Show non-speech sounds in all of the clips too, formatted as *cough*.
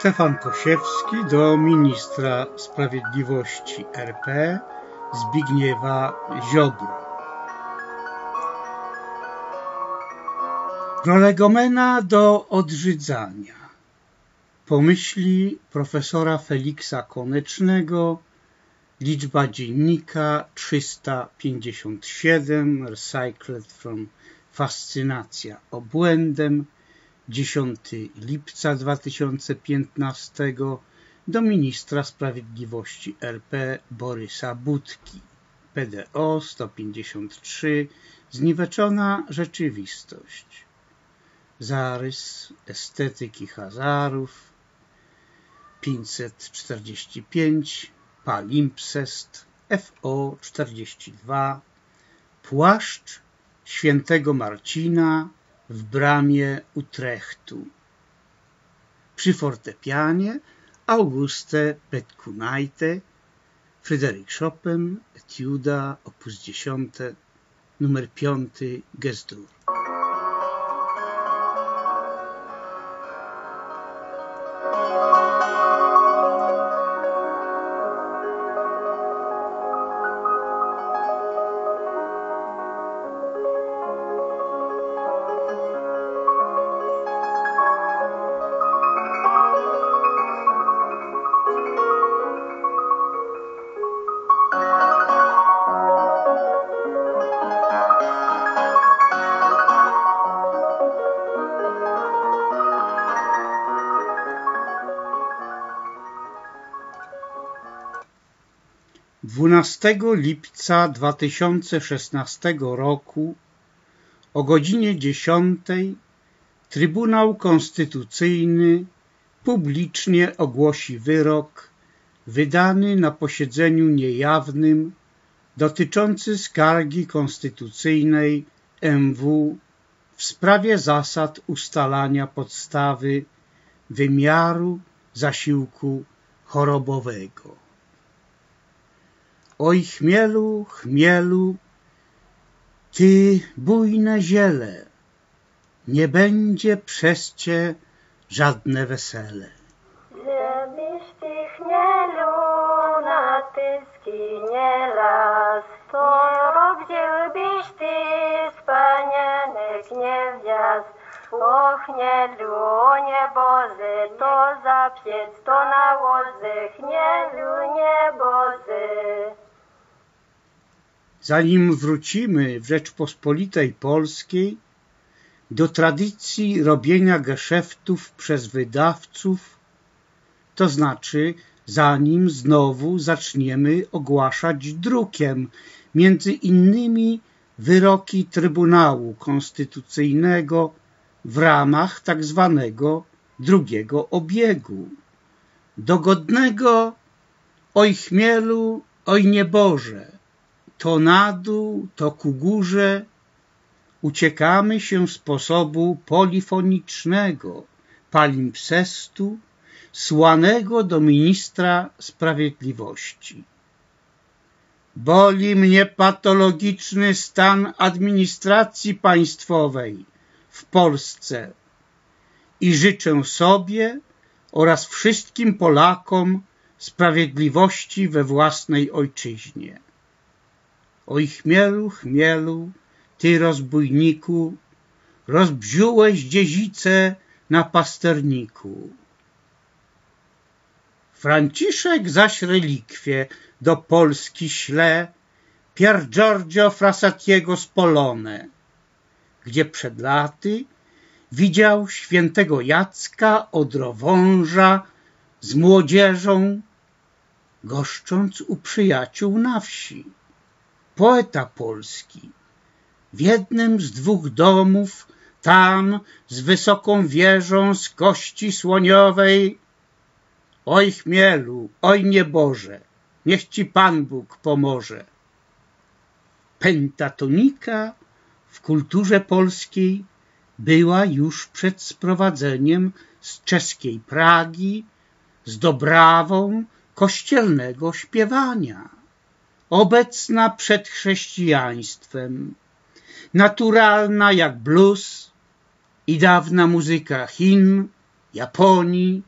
Stefan Kosiewski do ministra sprawiedliwości RP Zbigniewa Ziobro. Prolegomena do odżydzania. Pomyśli profesora Feliksa Konecznego, liczba dziennika 357, recycled from Fascynacja obłędem, 10 lipca 2015 do ministra sprawiedliwości RP Borysa Budki. PDO 153 Zniweczona rzeczywistość. Zarys estetyki Hazarów 545 Palimpsest FO 42 Płaszcz świętego Marcina w bramie Utrechtu. Przy fortepianie Auguste Petkunaite, Fryderyk Chopin, Etiuda, op. 10, numer 5, Gestur. 12 lipca 2016 roku o godzinie 10 Trybunał Konstytucyjny publicznie ogłosi wyrok wydany na posiedzeniu niejawnym dotyczący skargi konstytucyjnej MW w sprawie zasad ustalania podstawy wymiaru zasiłku chorobowego. Oj chmielu, chmielu, ty bujne ziele, nie będzie przez cię żadne wesele. Żebyś ty chmielu na tyski nie las, to rok wzięłybyś ty spanianek nie wziaz. O chmielu, o niebozy, to zapiec, to na łozy, chmielu niebozy. Zanim wrócimy w Rzeczpospolitej Polskiej do tradycji robienia geszeftów przez wydawców, to znaczy zanim znowu zaczniemy ogłaszać drukiem między innymi wyroki Trybunału Konstytucyjnego w ramach tak zwanego drugiego obiegu. Dogodnego oj chmielu, oj nieboże, to na dół, to ku górze, uciekamy się sposobu polifonicznego, palimpsestu, słanego do ministra sprawiedliwości. Boli mnie patologiczny stan administracji państwowej w Polsce i życzę sobie oraz wszystkim Polakom sprawiedliwości we własnej ojczyźnie. Oj chmielu, chmielu, ty rozbójniku, rozbziułeś dziedzice na pasterniku. Franciszek zaś relikwie do Polski śle Pier Giorgio Frassatiego z Polone, gdzie przed laty widział świętego Jacka odrowąża z młodzieżą, goszcząc u przyjaciół na wsi poeta polski. W jednym z dwóch domów, tam z wysoką wieżą z kości słoniowej, oj chmielu, oj nieboże, niech ci Pan Bóg pomoże. Pentatonika w kulturze polskiej była już przed sprowadzeniem z czeskiej Pragi z dobrawą kościelnego śpiewania obecna przed chrześcijaństwem, naturalna jak blues i dawna muzyka Chin, Japonii,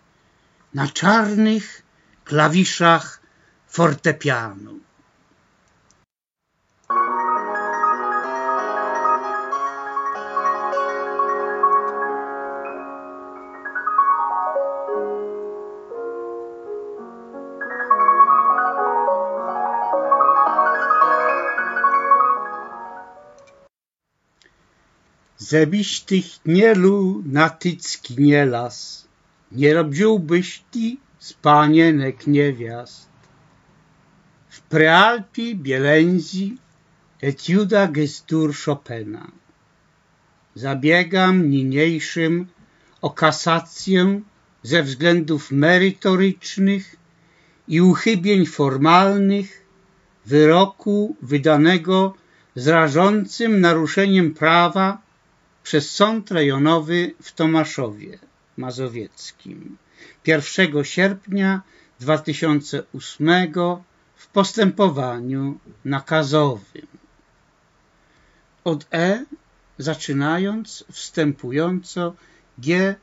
na czarnych klawiszach fortepianu. Zebyś tych nielu na tycki nie las, nie robiłbyś ty z panienek niewiast. W prealpi Bielęzi etiuda gestur Chopina. Zabiegam niniejszym o kasację ze względów merytorycznych i uchybień formalnych wyroku wydanego z rażącym naruszeniem prawa przez Sąd Rejonowy w Tomaszowie Mazowieckim 1 sierpnia 2008 w postępowaniu nakazowym. Od E zaczynając wstępująco G,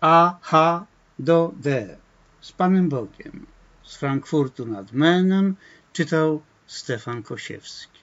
A, H do D. Z Panem Bogiem. Z Frankfurtu nad Menem czytał Stefan Kosiewski.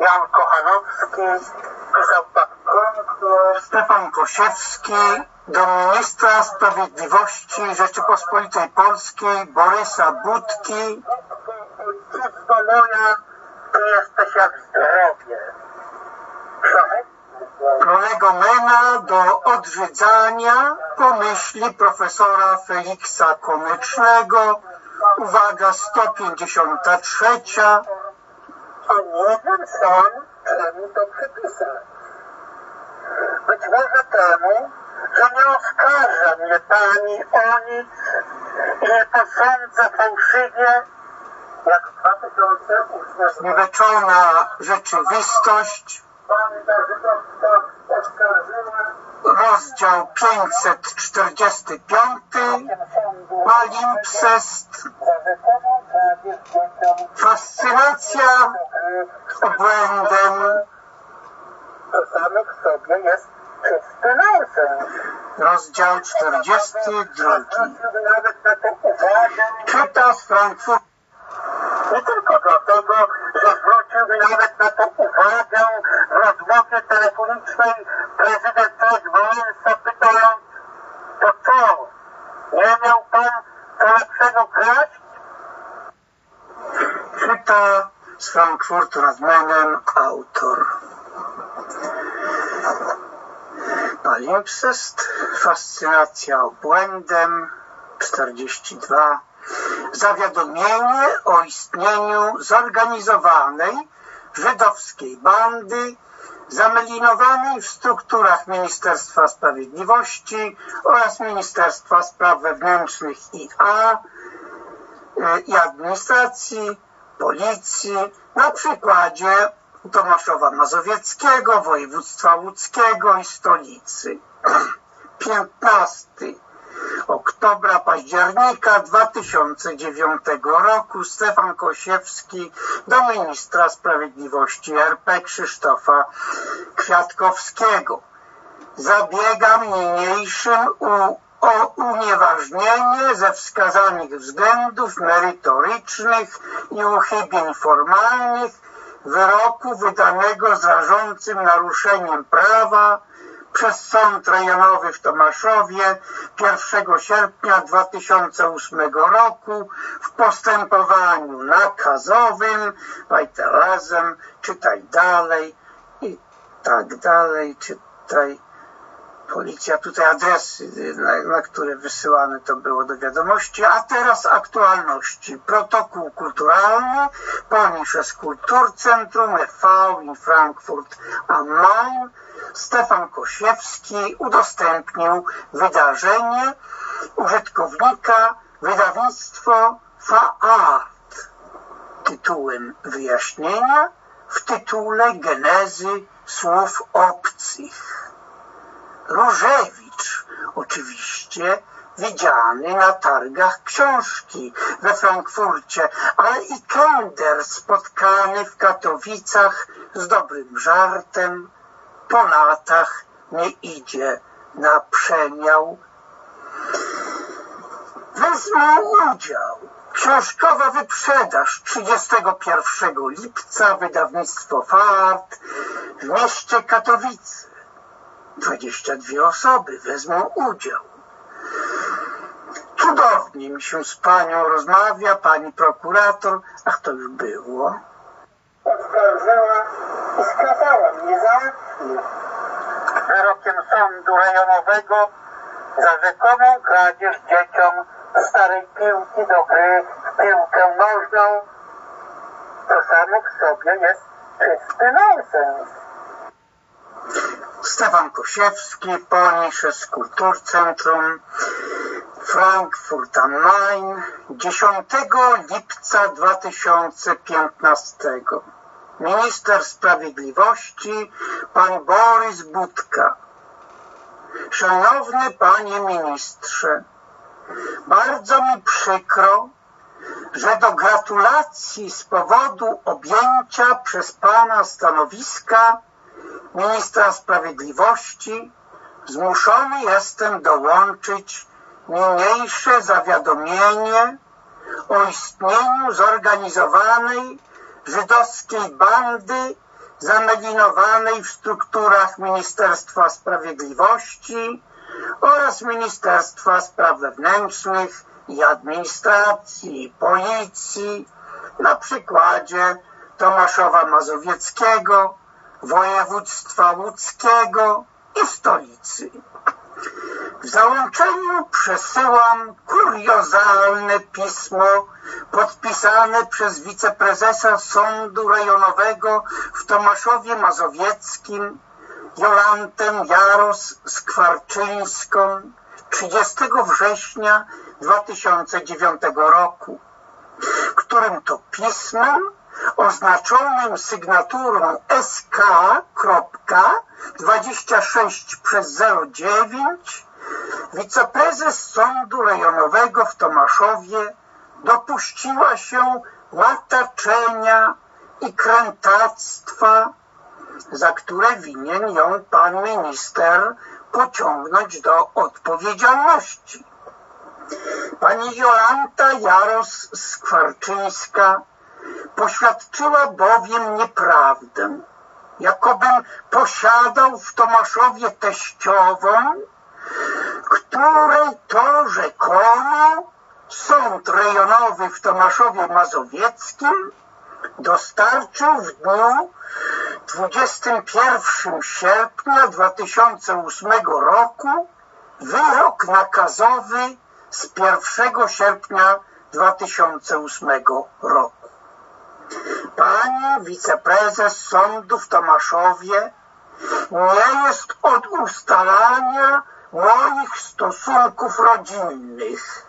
Jan Kochanowski pisał tak. Stefan Kosiewski do ministra sprawiedliwości Rzeczypospolitej Polskiej Borysa Budki. Ojczyzno moja, ty jesteś jak zdrowie. Prolegomena do odrzydzania pomyśli profesora Feliksa Komycznego, uwaga 153, a nie wiem sam, czemu to przypisać. Być może temu, że nie oskarża mnie pani o nic i nie posądza fałszywie, jak w 2008 Nieweczona rzeczywistość. Rozdział 545 Palimpsest Fascynacja obłędem to samych sobie jest czysty nonsens. Rozdział 42 Czyta z Frankfurtu nie tylko dlatego, że zwróciłby nawet na to uwagę w rozmowie telefonicznej prezydent Lech Wałęsa pytając, to co, nie miał pan co lepszego kraść? Czyta z Frankfurtu nad Menem autor. Palimpsest, fascynacja obłędem, 42 zawiadomienie o istnieniu zorganizowanej żydowskiej bandy zamelinowanej w strukturach Ministerstwa Sprawiedliwości oraz Ministerstwa Spraw Wewnętrznych IA e, i Administracji, Policji, na przykładzie Tomaszowa Mazowieckiego, województwa łódzkiego i stolicy. *clears throat* 15 oktobra, października 2009 roku Stefan Kosiewski do ministra sprawiedliwości RP Krzysztofa Kwiatkowskiego. Zabiegam niniejszym u, o unieważnienie ze wskazanych względów merytorycznych i uchybień formalnych wyroku wydanego z rażącym naruszeniem prawa przez Sąd Rejonowy w Tomaszowie 1 sierpnia 2008 roku w postępowaniu nakazowym, razem, czytaj dalej i tak dalej, czytaj policja tutaj adresy, na, na, które wysyłane to było do wiadomości, a teraz aktualności. Protokół kulturalny Polnisches Kulturcentrum e.V. in Frankfurt am Main. Stefan Kosiewski udostępnił wydarzenie użytkownika wydawnictwo Faart tytułem wyjaśnienia w tytule genezy słów obcych. Różewicz, oczywiście widziany na targach książki we Frankfurcie, ale i Kender spotkany w Katowicach z dobrym żartem, po latach nie idzie na przemiał. Wezmę udział. Książkowa wyprzedaż 31 lipca wydawnictwo FART w mieście Katowice. 22 osoby wezmą udział. Cudownie mi się z panią rozmawia, pani prokurator, ach to już było. Oskarżyła i skazała mnie za akcję. Wyrokiem sądu rejonowego za rzekomą kradzież dzieciom starej piłki do gry w piłkę nożną. To samo w sobie jest czysty nonsens. Stefan Kosiewski, Polnisches Kulturcentrum, Frankfurt am Main, 10 lipca 2015. Minister Sprawiedliwości, pan Borys Budka. Szanowny panie ministrze, bardzo mi przykro, że do gratulacji z powodu objęcia przez pana stanowiska ministra sprawiedliwości. Zmuszony jestem dołączyć niniejsze zawiadomienie o istnieniu zorganizowanej żydowskiej bandy zamelinowanej w strukturach Ministerstwa Sprawiedliwości oraz Ministerstwa Spraw Wewnętrznych i Administracji, Policji, na przykładzie Tomaszowa Mazowieckiego, województwa łódzkiego i stolicy. W załączeniu przesyłam kuriozalne pismo podpisane przez wiceprezesa Sądu Rejonowego w Tomaszowie Mazowieckim Jolantę Jaros Skwarczyńską 30 września 2009 roku, którym to pismem oznaczonym sygnaturą SK. 26 przez 09 wiceprezes Sądu Rejonowego w Tomaszowie dopuściła się łataczenia i krętactwa, za które winien ją pan minister pociągnąć do odpowiedzialności. Pani Jolanta Jaros-Skwarczyńska poświadczyła bowiem nieprawdę, jakobym posiadał w Tomaszowie teściową, której to rzekomo Sąd Rejonowy w Tomaszowie Mazowieckim dostarczył w dniu 21 sierpnia 2008 roku wyrok nakazowy z 1 sierpnia 2008 roku. Pani wiceprezes sądu w Tomaszowie nie jest od ustalania moich stosunków rodzinnych.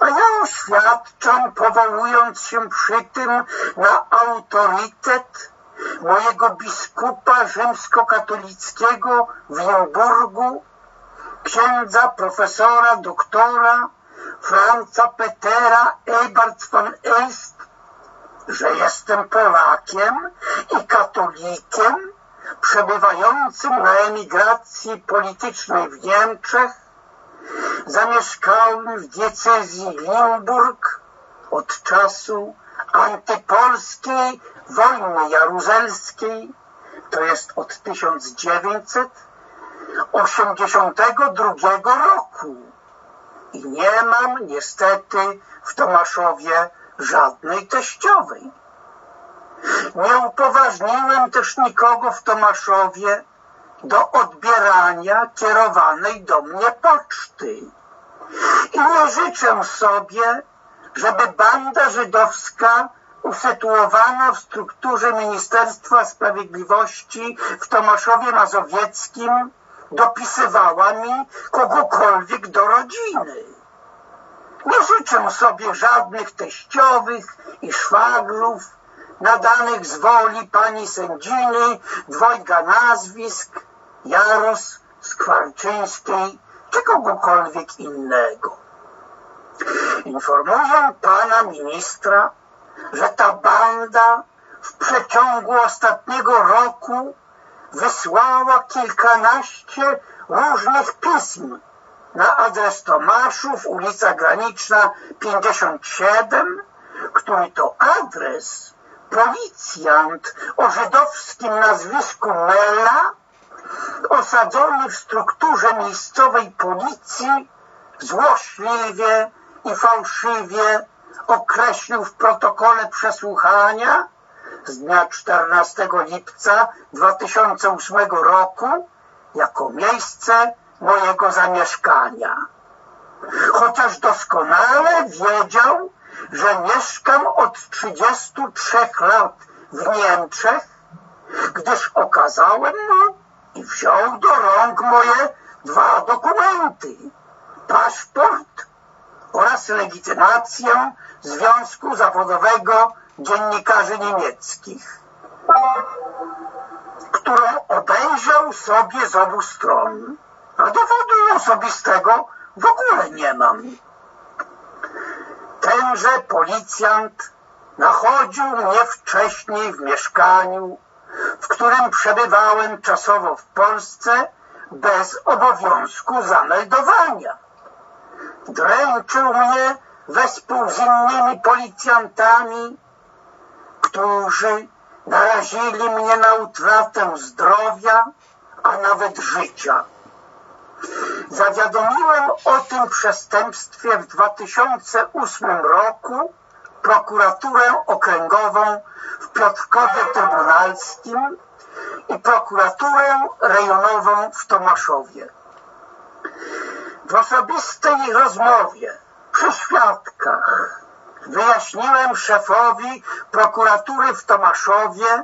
A ja oświadczam, powołując się przy tym na autorytet mojego biskupa rzymskokatolickiego w Limburgu, księdza profesora doktora Franca Petera Eberts van Est, że jestem Polakiem i katolikiem przebywającym na emigracji politycznej w Niemczech, zamieszkałem w diecezji Limburg od czasu antypolskiej wojny jaruzelskiej, to jest od 1982 roku. I nie mam niestety w Tomaszowie żadnej teściowej. Nie upoważniłem też nikogo w Tomaszowie do odbierania kierowanej do mnie poczty. I nie życzę sobie, żeby banda żydowska usytuowana w strukturze Ministerstwa Sprawiedliwości w Tomaszowie Mazowieckim dopisywała mi kogokolwiek do rodziny. Nie życzę sobie żadnych teściowych i szwagrów nadanych z woli pani sędziny dwojga nazwisk Jaros Skwarczyńskiej czy kogokolwiek innego. Informuję pana ministra, że ta banda w przeciągu ostatniego roku wysłała kilkanaście różnych pism na adres Tomaszów, ulica Graniczna 57, który to adres? Policjant o żydowskim nazwisku Mela, osadzony w strukturze miejscowej policji, złośliwie i fałszywie określił w protokole przesłuchania z dnia 14 lipca 2008 roku jako miejsce mojego zamieszkania. Chociaż doskonale wiedział, że mieszkam od 33 lat w Niemczech, gdyż okazałem mu i wziął do rąk moje dwa dokumenty. Paszport oraz legitymację Związku Zawodowego Dziennikarzy Niemieckich, którą obejrzał sobie z obu stron, a dowodu osobistego w ogóle nie mam. Tenże policjant nachodził mnie wcześniej w mieszkaniu, w którym przebywałem czasowo w Polsce bez obowiązku zameldowania. Dręczył mnie wespół z innymi policjantami, którzy narazili mnie na utratę zdrowia, a nawet życia. Zawiadomiłem o tym przestępstwie w 2008 roku prokuraturę okręgową w Piotrkowie Trybunalskim i prokuraturę rejonową w Tomaszowie. W osobistej rozmowie przy świadkach wyjaśniłem szefowi prokuratury w Tomaszowie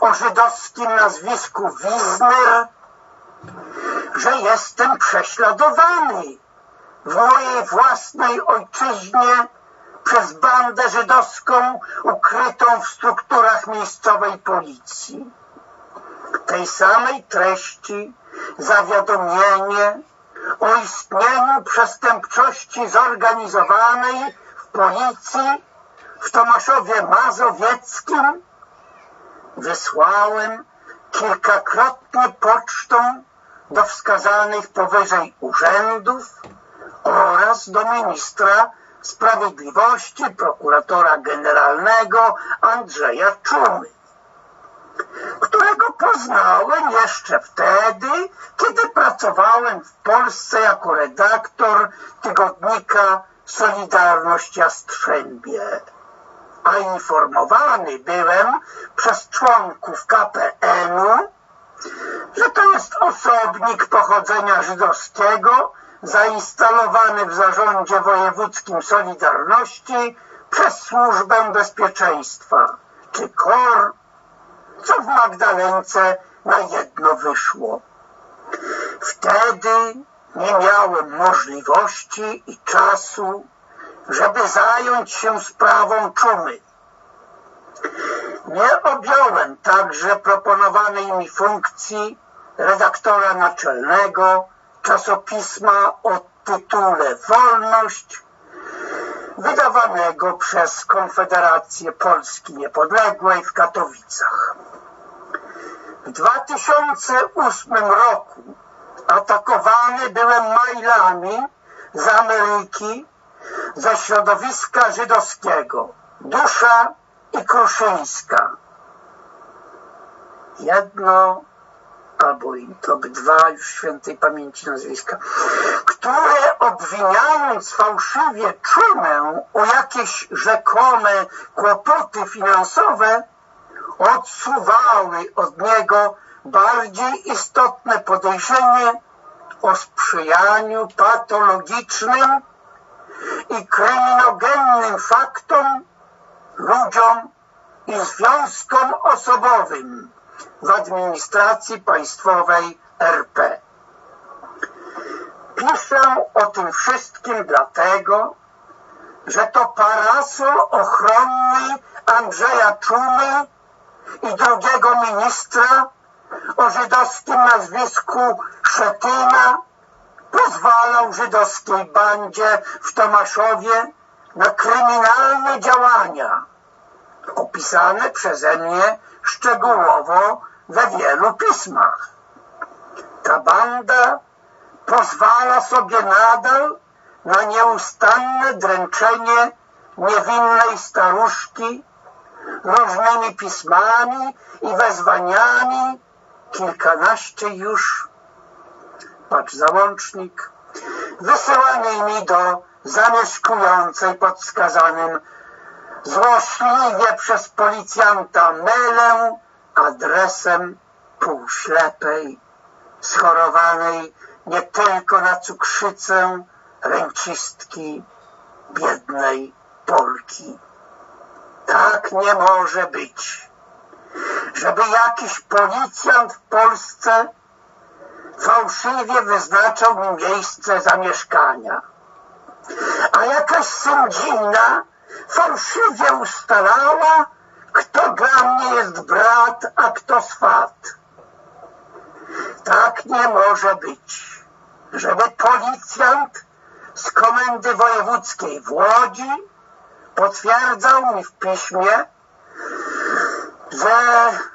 o żydowskim nazwisku Wizner, że jestem prześladowany w mojej własnej ojczyźnie przez bandę żydowską ukrytą w strukturach miejscowej policji. Tej samej treści zawiadomienie o istnieniu przestępczości zorganizowanej w policji w Tomaszowie Mazowieckim wysłałem kilkakrotnie pocztą do wskazanych powyżej urzędów oraz do ministra sprawiedliwości, prokuratora generalnego Andrzeja Czumy, którego poznałem jeszcze wtedy, kiedy pracowałem w Polsce jako redaktor tygodnika Solidarność Jastrzębie. A informowany byłem przez członków KPN-u, że to jest osobnik pochodzenia żydowskiego, zainstalowany w zarządzie wojewódzkim Solidarności przez Służbę Bezpieczeństwa, czy KOR, co w Magdalence na jedno wyszło. Wtedy nie miałem możliwości i czasu, żeby zająć się sprawą czumy. Nie objąłem także proponowanej mi funkcji redaktora naczelnego czasopisma o tytule Wolność, wydawanego przez Konfederację Polski Niepodległej w Katowicach. W 2008 roku atakowany byłem mailami z Ameryki, ze środowiska żydowskiego, Dusza i Kruszyńska. Jedno albo obydwa już świętej pamięci nazwiska, które obwiniając fałszywie czumę o jakieś rzekome kłopoty finansowe, odsuwały od niego bardziej istotne podejrzenie o sprzyjaniu patologicznym i kryminogennym faktom, ludziom i związkom osobowym w administracji państwowej RP. Piszę o tym wszystkim dlatego, że to parasol ochronny Andrzeja Czumy i drugiego ministra o żydowskim nazwisku Szetyna pozwalał żydowskiej bandzie w Tomaszowie na kryminalne działania opisane przeze mnie szczegółowo we wielu pismach. Ta banda pozwala sobie nadal na nieustanne dręczenie niewinnej staruszki różnymi pismami i wezwaniami, kilkanaście już, patrz załącznik, wysyłanymi do zamieszkującej pod skazanym złośliwie przez policjanta mylę adresem półślepej, schorowanej nie tylko na cukrzycę ręcistki biednej Polki. Tak nie może być, żeby jakiś policjant w Polsce fałszywie wyznaczał mi miejsce zamieszkania, a jakaś sędzina fałszywie ustalała, kto dla mnie jest brat, a kto swat. Tak nie może być, żeby policjant z Komendy Wojewódzkiej w Łodzi potwierdzał mi w piśmie, że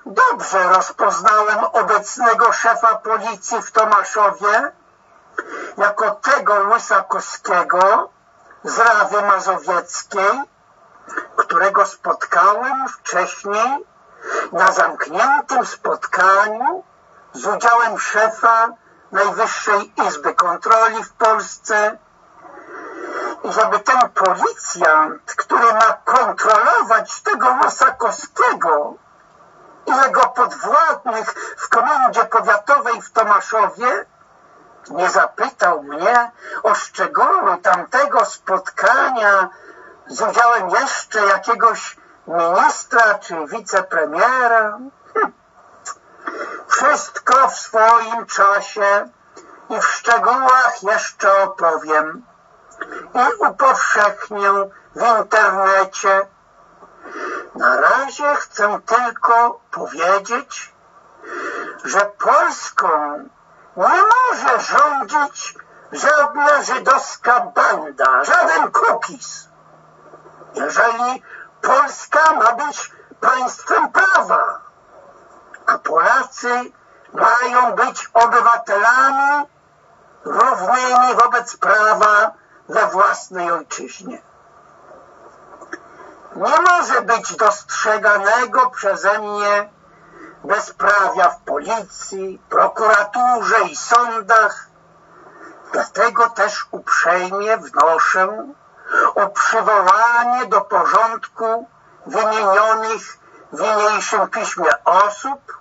dobrze rozpoznałem obecnego szefa policji w Tomaszowie jako tego Łysakowskiego z Rawy Mazowieckiej, którego spotkałem wcześniej na zamkniętym spotkaniu z udziałem szefa Najwyższej Izby Kontroli w Polsce. I żeby ten policjant, który ma kontrolować tego Łysakowskiego i jego podwładnych w komendzie powiatowej w Tomaszowie, nie zapytał mnie o szczegóły tamtego spotkania z udziałem jeszcze jakiegoś ministra czy wicepremiera. Hm. Wszystko w swoim czasie i w szczegółach jeszcze opowiem i upowszechnię w internecie. Na razie chcę tylko powiedzieć, że Polską nie może rządzić żadna żydowska banda, żaden kukis. Jeżeli Polska ma być państwem prawa, a Polacy mają być obywatelami równymi wobec prawa we własnej ojczyźnie. Nie może być dostrzeganego przeze mnie bezprawia w policji, prokuraturze i sądach. Dlatego też uprzejmie wnoszę o przywołanie do porządku wymienionych w niniejszym piśmie osób,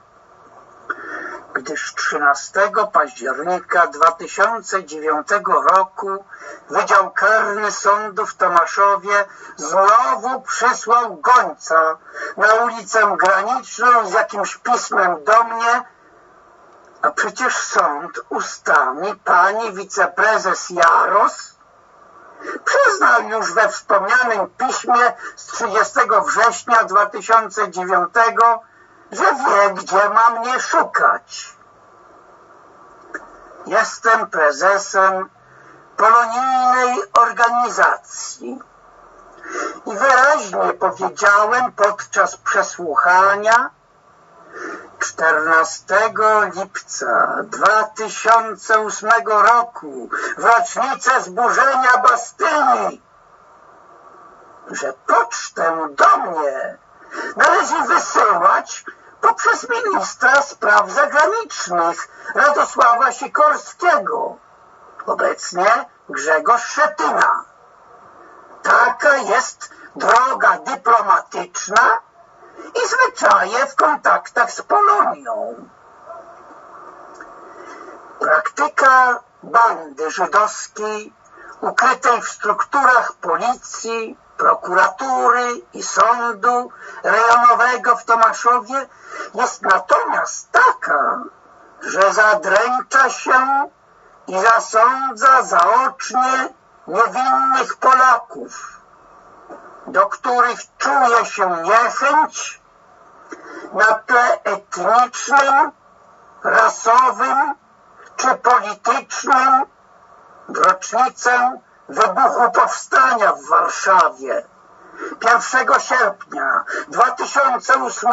gdyż 13 października 2009 roku Wydział Karny Sądu w Tomaszowie znowu przysłał gońca na ulicę Graniczną z jakimś pismem do mnie, a przecież sąd ustami pani wiceprezes Jaros przyznał już we wspomnianym piśmie z 30 września 2009, że wie, gdzie ma mnie szukać. Jestem prezesem polonijnej organizacji i wyraźnie powiedziałem podczas przesłuchania 14 lipca 2008 roku w rocznicę zburzenia Bastylii, że pocztę do mnie należy wysyłać poprzez ministra spraw zagranicznych Radosława Sikorskiego, obecnie Grzegorz Szetyna. Taka jest droga dyplomatyczna i zwyczaje w kontaktach z Polonią. Praktyka bandy żydowskiej ukrytej w strukturach policji, prokuratury i sądu rejonowego w Tomaszowie jest natomiast taka, że zadręcza się i zasądza zaocznie niewinnych Polaków, do których czuje się niechęć na tle etnicznym, rasowym czy politycznym w rocznicę wybuchu powstania w Warszawie. 1 sierpnia 2008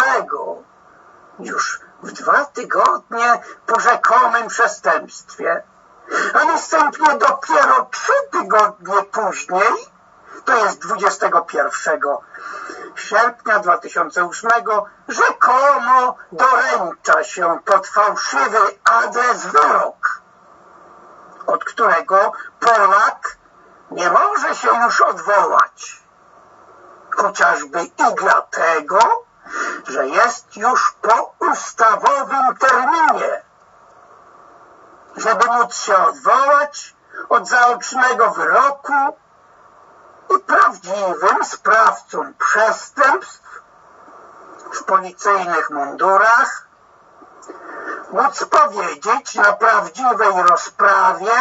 już w dwa tygodnie po rzekomym przestępstwie, a następnie dopiero trzy tygodnie później, to jest 21 sierpnia 2008, rzekomo doręcza się pod fałszywy adres wyrok, od którego Polak nie może się już odwołać. Chociażby i dlatego, że jest już po ustawowym terminie. Żeby móc się odwołać od zaocznego wyroku i prawdziwym sprawcom przestępstw w policyjnych mundurach móc powiedzieć na prawdziwej rozprawie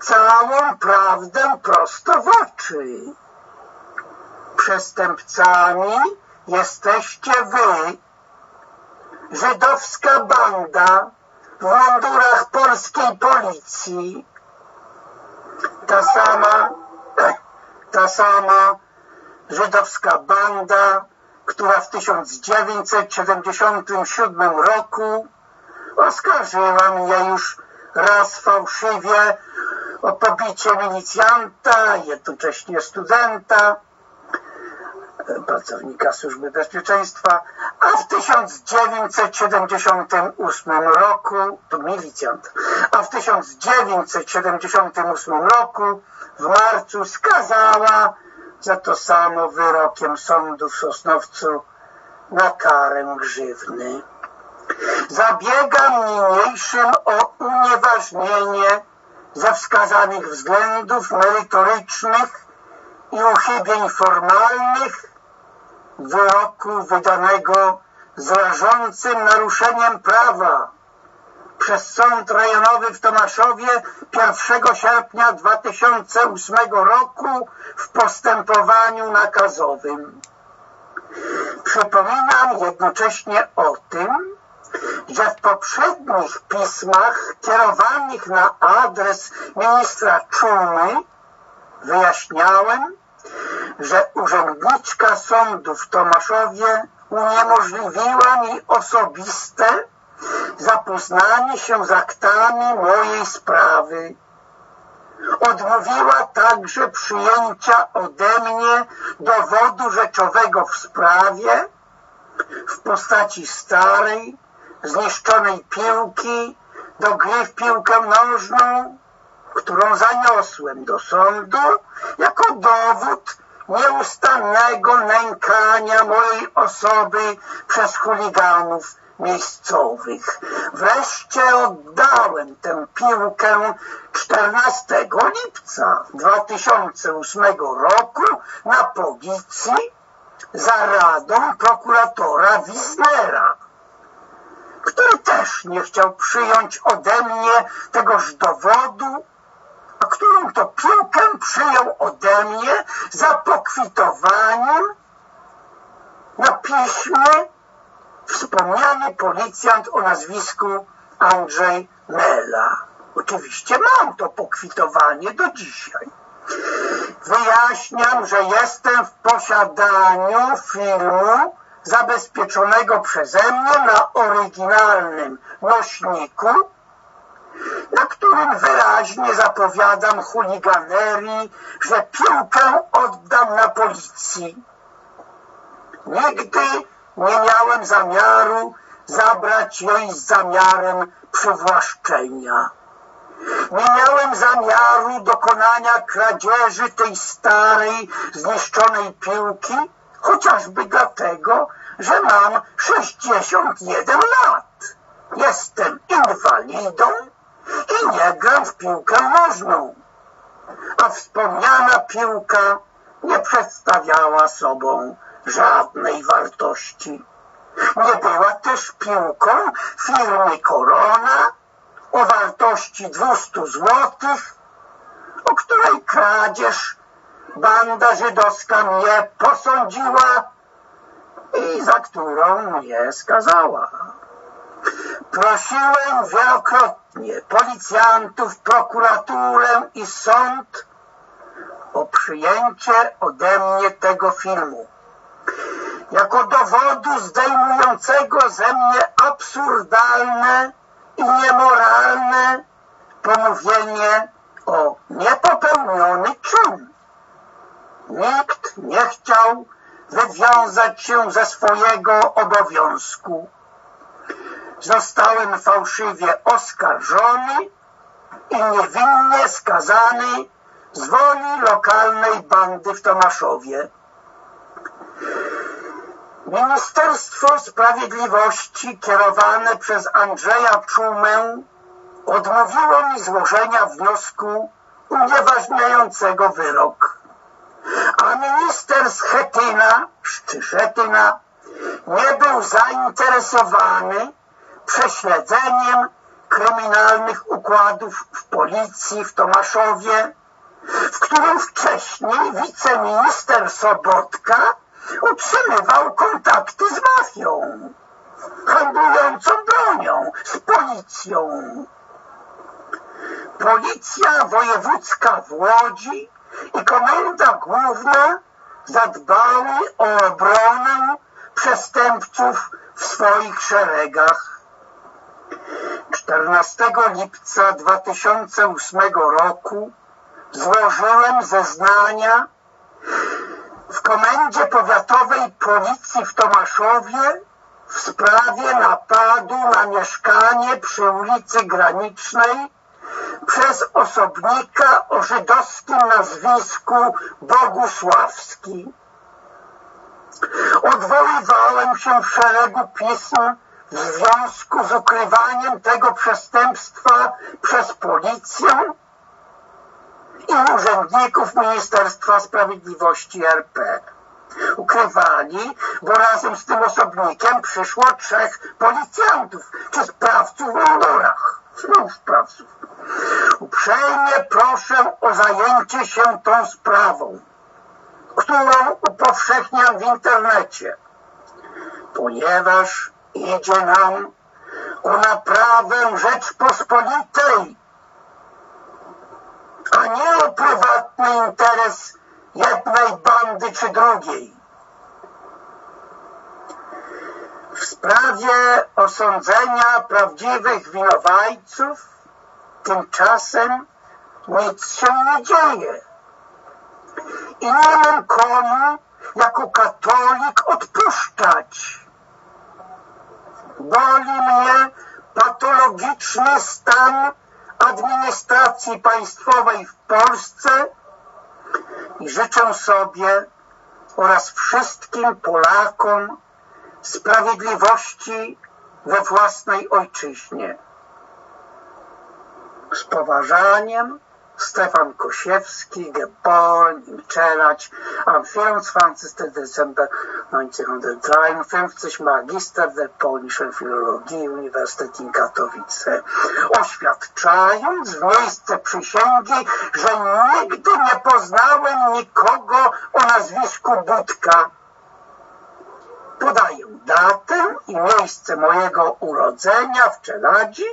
całą prawdę prosto w oczy. Przestępcami jesteście wy, żydowska banda w mundurach polskiej policji. Ta sama, *clears throat* ta sama żydowska banda, która w 1977 roku oskarżyła mnie już raz fałszywie o pobicie milicjanta, jednocześnie studenta, pracownika Służby Bezpieczeństwa, a w 1978 roku, to milicjant, a w 1978 roku w marcu skazała za to samo wyrokiem sądu w Sosnowcu na karę grzywny. Zabiegam niniejszym o unieważnienie ze wskazanych względów merytorycznych i uchybień formalnych wyroku wydanego z rażącym naruszeniem prawa przez Sąd Rejonowy w Tomaszowie 1 sierpnia 2008 roku w postępowaniu nakazowym. Przypominam jednocześnie o tym, że w poprzednich pismach kierowanych na adres ministra Czumy wyjaśniałem, że urzędniczka sądu w Tomaszowie uniemożliwiła mi osobiste zapoznanie się z aktami mojej sprawy. Odmówiła także przyjęcia ode mnie dowodu rzeczowego w sprawie w postaci starej, zniszczonej piłki do gry w piłkę nożną, którą zaniosłem do sądu jako dowód nieustannego nękania mojej osoby przez chuliganów miejscowych. Wreszcie oddałem tę piłkę 14 lipca 2008 roku na policji za radą prokuratora Wisnera, który też nie chciał przyjąć ode mnie tegoż dowodu, a którą to piłkę przyjął ode mnie za pokwitowaniem na piśmie wspomniany policjant o nazwisku Andrzej Mela. Oczywiście mam to pokwitowanie do dzisiaj. Wyjaśniam, że jestem w posiadaniu filmu zabezpieczonego przeze mnie na oryginalnym nośniku, na którym wyraźnie zapowiadam chuliganerii, że piłkę oddam na policji. Nigdy nie miałem zamiaru zabrać jej z zamiarem przywłaszczenia. Nie miałem zamiaru dokonania kradzieży tej starej, zniszczonej piłki, chociażby dlatego, że mam 61 lat. Jestem inwalidą i nie gram w piłkę nożną. A wspomniana piłka nie przedstawiała sobą żadnej wartości. Nie była też piłką firmy Korona o wartości 200 złotych, o której kradzież banda żydowska mnie posądziła i za którą mnie skazała. Prosiłem wielokrotnie policjantów, prokuraturę i sąd o przyjęcie ode mnie tego filmu jako dowodu zdejmującego ze mnie absurdalne i niemoralne pomówienie o niepopełniony czyn. Nikt nie chciał wywiązać się ze swojego obowiązku. Zostałem fałszywie oskarżony i niewinnie skazany z woli lokalnej bandy w Tomaszowie. Ministerstwo Sprawiedliwości kierowane przez Andrzeja Czumę odmówiło mi złożenia wniosku unieważniającego wyrok. A minister Schetyna, Szczyszzetyna, nie był zainteresowany prześledzeniem kryminalnych układów w policji w Tomaszowie, w którym wcześniej wiceminister Sobotka utrzymywał kontakty z mafią, handlującą bronią, z policją. Policja wojewódzka w Łodzi i komenda główna zadbały o obronę przestępców w swoich szeregach. 14 lipca 2008 roku złożyłem zeznania w Komendzie Powiatowej Policji w Tomaszowie w sprawie napadu na mieszkanie przy ulicy Granicznej przez osobnika o żydowskim nazwisku Bogusławski. Odwoływałem się w szeregu pism w związku z ukrywaniem tego przestępstwa przez policję i urzędników Ministerstwa Sprawiedliwości RP. Ukrywali, bo razem z tym osobnikiem przyszło trzech policjantów czy sprawców w mundurach. Sprawców. Uprzejmie proszę o zajęcie się tą sprawą, którą upowszechniam w internecie, ponieważ idzie nam o naprawę Rzeczpospolitej, a nie o prywatny interes jednej bandy czy drugiej. W sprawie osądzenia prawdziwych winowajców tymczasem nic się nie dzieje. I nie mam komu jako katolik odpuszczać. Boli mnie patologiczny stan administracji państwowej w Polsce i życzę sobie oraz wszystkim Polakom sprawiedliwości we własnej ojczyźnie. Z poważaniem Stefan Kosiewski, geboren Czelać am 24. Dezember 1953, Magister der polnischen Philologii Uniwersytet in Katowice, oświadczając w miejsce przysięgi, że nigdy nie poznałem nikogo o nazwisku Budka. Podaję datę i miejsce mojego urodzenia w Czeladzi,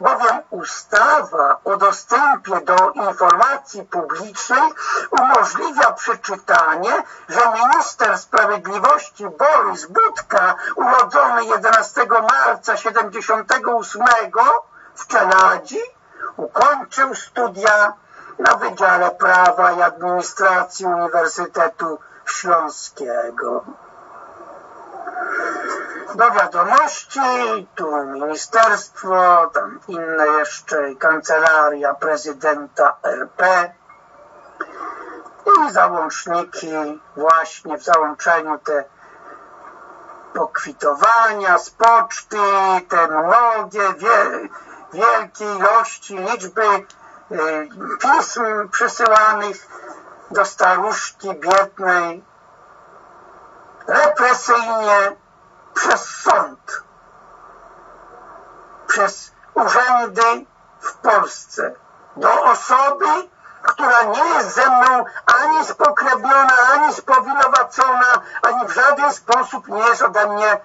bowiem ustawa o dostępie do informacji publicznej umożliwia przeczytanie, że minister sprawiedliwości Borys Budka, urodzony 11 marca 78 w Czeladzi, ukończył studia na Wydziale Prawa i Administracji Uniwersytetu Śląskiego do wiadomości, tu ministerstwo, tam inne jeszcze, kancelaria prezydenta RP i załączniki właśnie w załączeniu te pokwitowania z poczty, te mnogie, wie, wielkiej ilości liczby y, pism przysyłanych do staruszki biednej represyjnie przez sąd, przez urzędy w Polsce. Do osoby, która nie jest ze mną ani spokrewniona, ani spowinowacona, ani w żaden sposób nie jest ode mnie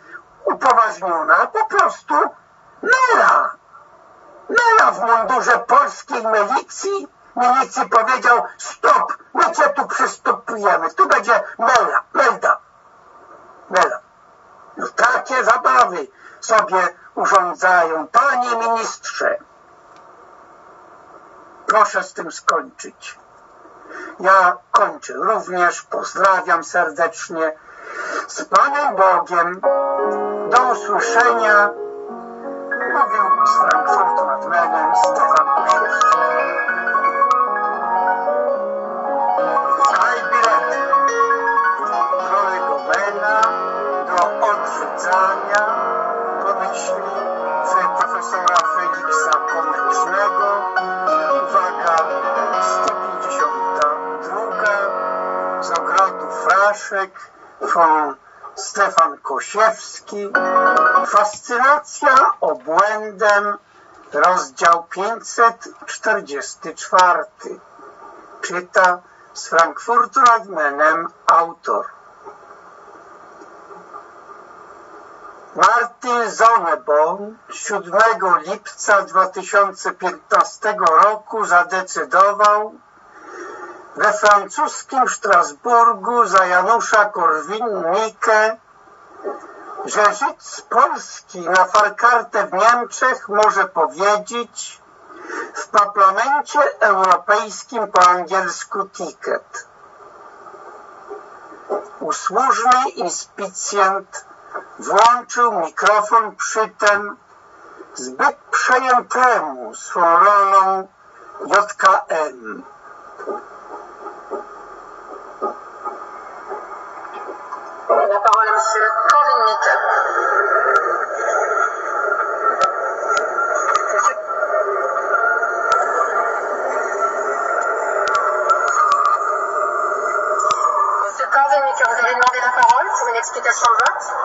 upoważniona, po prostu Nela. Nela w mundurze polskiej milicji, milicji powiedział stop, my cię tu przystopujemy, tu będzie Mela, Melda. Takie zabawy sobie urządzają. Panie ministrze, proszę z tym skończyć. Ja kończę również, pozdrawiam serdecznie z Panem Bogiem. Do usłyszenia. Mówił z Frankfurtu nad Menem Stefan Kusiewski. Do odrzucania pomyśli profesora Feliksa Konecznego. Uwaga, 152 z ogrodu Fraszek von Stefan Kosiewski. Fascynacja obłędem, rozdział 544. Czyta z Frankfurtu nad Menem autor. Martin Sonneborn 7 lipca 2015 roku zadecydował we francuskim Strasburgu za Janusza Korwin-Mikke, że Żyd z Polski na Farkartę w Niemczech może powiedzieć w parlamencie europejskim po angielsku ticket. Usłużny inspicjent włączył mikrofon przytem zbyt przejętemu swą rolą JKM. La monsieur. Monsieur Corvin-Mikke, vous avez demandé la parole pour une explication de vote.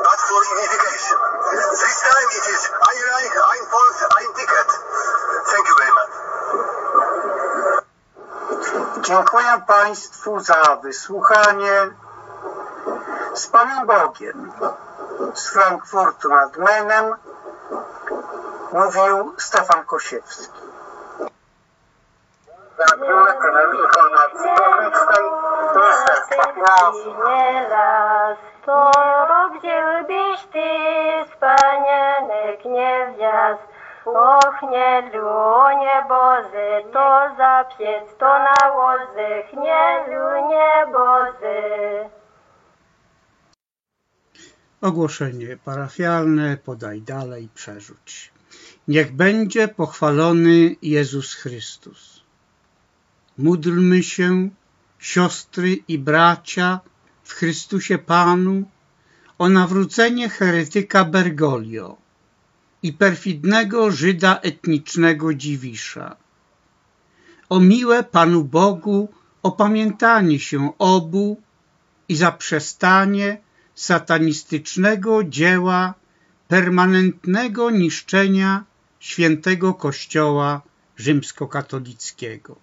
for unification. This time it is Einreich, ein Volk, ein Ticket. Thank you very much. Dziękuję Państwu za wysłuchanie. Z Panem Bogiem z Frankfurtu nad Menem mówił Stefan Kosiewski. informacji publicznej Ministerstwa Finansów. Wziazd. Och, nie lu, nie bozy, to za piec, to na łozych, nie lu, nie bozy. Ogłoszenie parafialne podaj dalej, przerzuć. Niech będzie pochwalony Jezus Chrystus. Módlmy się, siostry i bracia w Chrystusie Panu, o nawrócenie heretyka Bergoglio i perfidnego Żyda etnicznego Dziwisza. O miłe Panu Bogu opamiętanie się obu i zaprzestanie satanistycznego dzieła permanentnego niszczenia świętego Kościoła rzymskokatolickiego.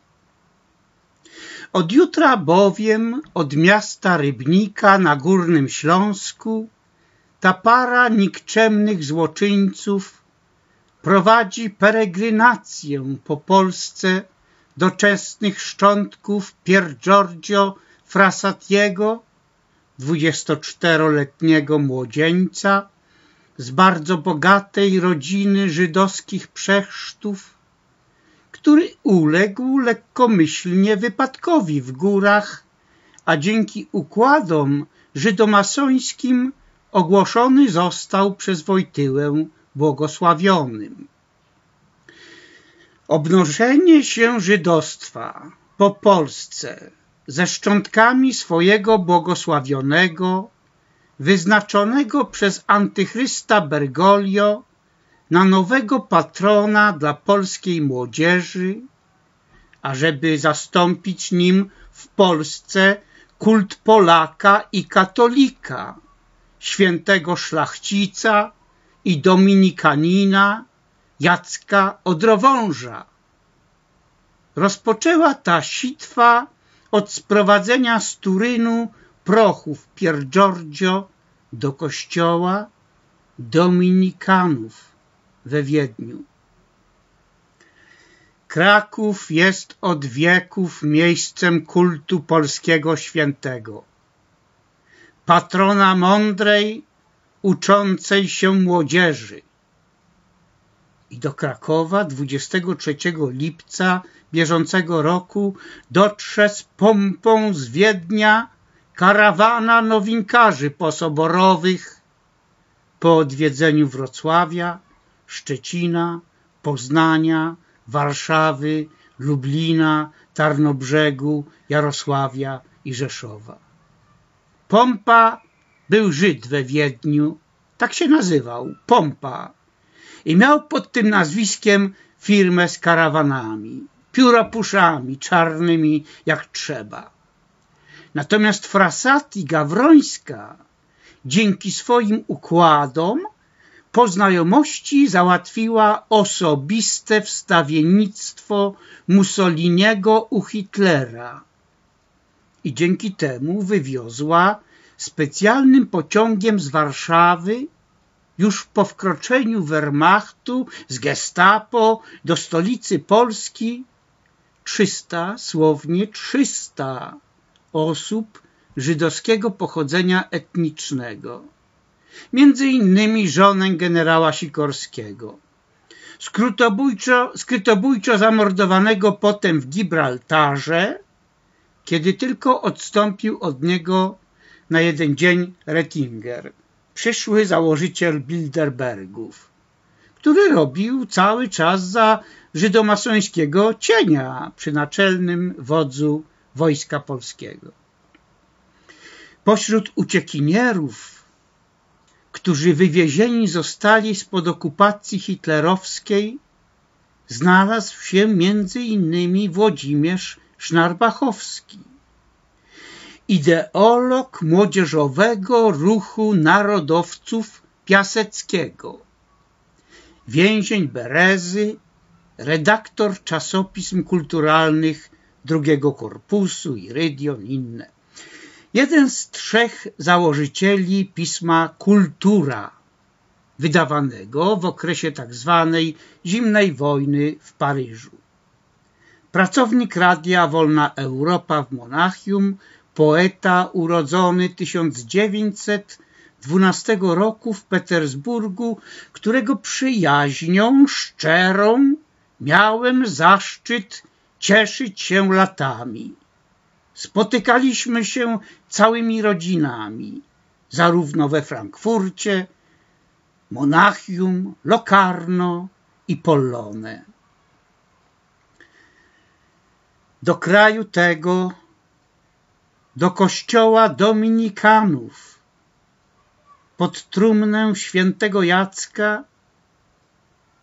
Od jutra bowiem od miasta Rybnika na Górnym Śląsku ta para nikczemnych złoczyńców prowadzi peregrinację po Polsce doczesnych szczątków Pier Giorgio Frassatiego, 24-letniego młodzieńca z bardzo bogatej rodziny żydowskich przechrztów, który uległ lekkomyślnie wypadkowi w górach, a dzięki układom żydomasońskim ogłoszony został przez Wojtyłę błogosławionym. Obnoszenie się żydostwa po Polsce ze szczątkami swojego błogosławionego, wyznaczonego przez antychrysta Bergoglio na nowego patrona dla polskiej młodzieży, ażeby zastąpić nim w Polsce kult Polaka i katolika, świętego szlachcica i dominikanina Jacka Odrowąża. Rozpoczęła ta sitwa od sprowadzenia z Turynu prochów Pier Giorgio do kościoła dominikanów we Wiedniu. Kraków jest od wieków miejscem kultu polskiego świętego. Patrona mądrej, uczącej się młodzieży. I do Krakowa 23 lipca bieżącego roku dotrze z pompą z Wiednia karawana nowinkarzy posoborowych po odwiedzeniu Wrocławia, Szczecina, Poznania, Warszawy, Lublina, Tarnobrzegu, Jarosławia i Rzeszowa. Pompa był Żyd we Wiedniu, tak się nazywał, Pompa, i miał pod tym nazwiskiem firmę z karawanami, pióropuszami czarnymi jak trzeba. Natomiast Frasati Gawrońska dzięki swoim układom po znajomości załatwiła osobiste wstawiennictwo Mussoliniego u Hitlera i dzięki temu wywiozła specjalnym pociągiem z Warszawy już po wkroczeniu Wehrmachtu z gestapo do stolicy Polski 300, słownie 300 osób żydowskiego pochodzenia etnicznego między innymi żonę generała Sikorskiego. Skrótobójczo, skrytobójczo zamordowanego potem w Gibraltarze, kiedy tylko odstąpił od niego na jeden dzień Rettinger, przyszły założyciel Bilderbergów, który robił cały czas za żydomasońskiego cienia przy naczelnym wodzu Wojska Polskiego. Pośród uciekinierów którzy wywiezieni zostali spod okupacji hitlerowskiej, znalazł się między innymi Włodzimierz Sznarbachowski, ideolog młodzieżowego ruchu narodowców Piaseckiego, więzień Berezy, redaktor czasopism kulturalnych drugiego korpusu, Irydion, inne jeden z trzech założycieli pisma Kultura, wydawanego w okresie tzw. Tak zimnej wojny w Paryżu. Pracownik Radia Wolna Europa w Monachium, poeta urodzony 1912 roku w Petersburgu, którego przyjaźnią szczerą miałem zaszczyt cieszyć się latami. Spotykaliśmy się całymi rodzinami, zarówno we Frankfurcie, Monachium, Locarno i Pollone. Do kraju tego, do kościoła dominikanów, pod trumnę świętego Jacka,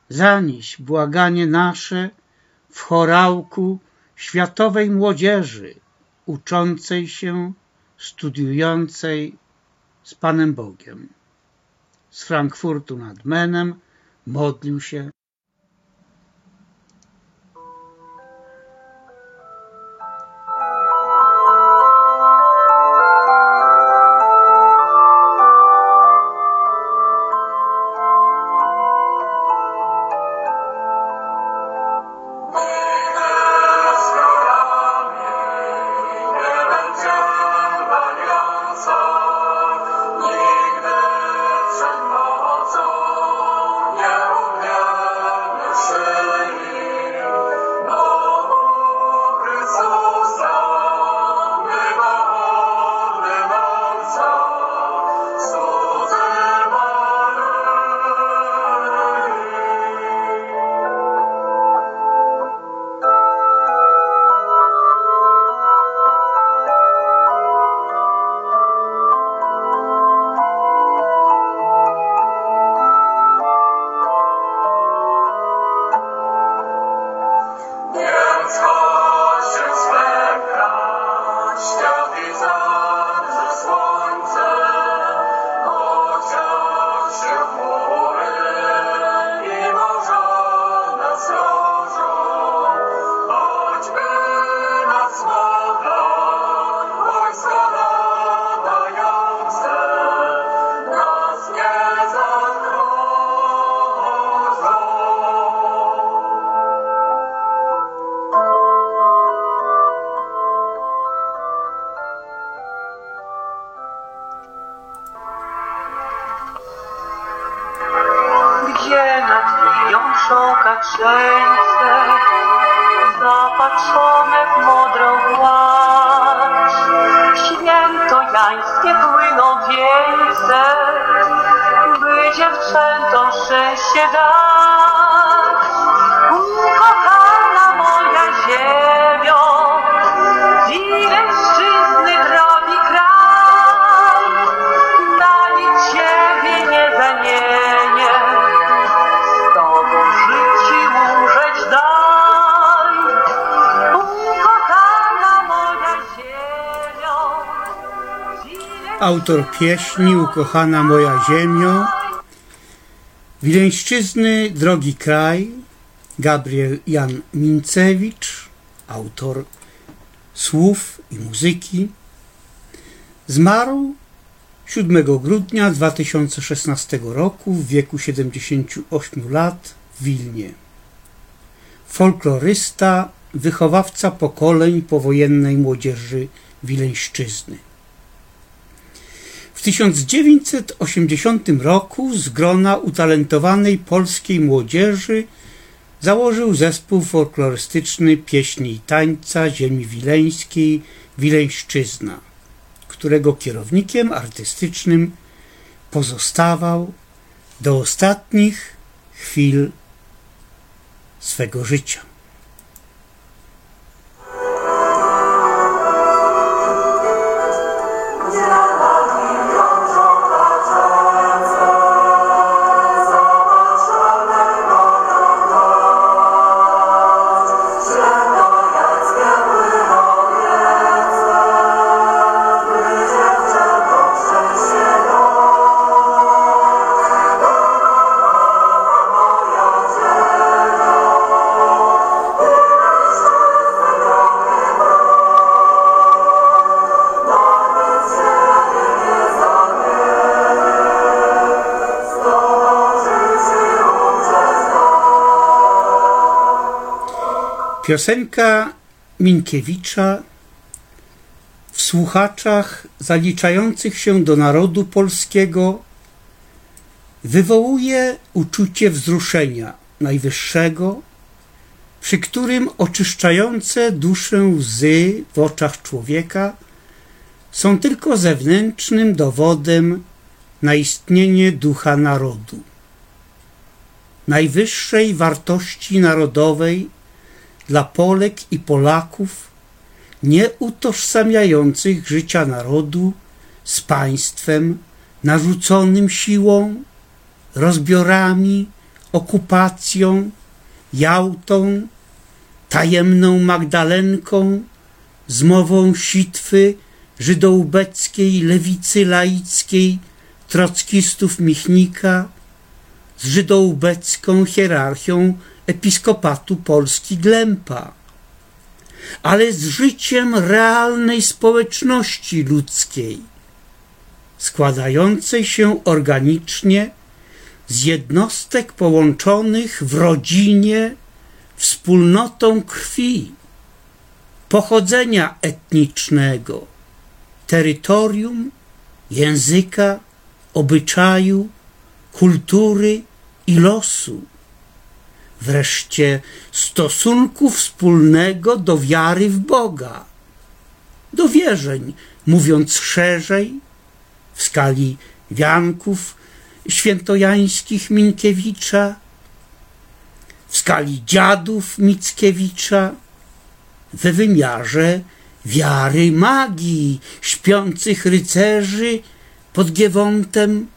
zanieś błaganie nasze w chorałku światowej młodzieży, uczącej się, studiującej z Panem Bogiem. Z Frankfurtu nad Menem modlił się Autor pieśni Ukochana moja ziemio, Wileńszczyzny Drogi kraj, Gabriel Jan Mincewicz, autor słów i muzyki, zmarł 7 grudnia 2016 roku w wieku 78 lat w Wilnie. Folklorysta, wychowawca pokoleń powojennej młodzieży Wileńszczyzny. W 1980 roku z grona utalentowanej polskiej młodzieży założył zespół folklorystyczny pieśni i tańca ziemi wileńskiej Wileńszczyzna, którego kierownikiem artystycznym pozostawał do ostatnich chwil swego życia. Piosenka Minkiewicza w słuchaczach zaliczających się do narodu polskiego wywołuje uczucie wzruszenia najwyższego, przy którym oczyszczające duszę łzy w oczach człowieka są tylko zewnętrznym dowodem na istnienie ducha narodu, najwyższej wartości narodowej dla Polek i Polaków, nie utożsamiających życia narodu z państwem narzuconym siłą, rozbiorami, okupacją, Jałtą, tajemną Magdalenką, zmową sitwy żydoubeckiej lewicy laickiej, trockistów Michnika, z żydoubecką hierarchią episkopatu Polski Glempa, ale z życiem realnej społeczności ludzkiej, składającej się organicznie z jednostek połączonych w rodzinie wspólnotą krwi, pochodzenia etnicznego, terytorium, języka, obyczaju, kultury i losu wreszcie stosunku wspólnego do wiary w Boga, do wierzeń, mówiąc szerzej, w skali wianków świętojańskich Minkiewicza, w skali dziadów Mickiewicza, we wymiarze wiary magii śpiących rycerzy pod Giewontem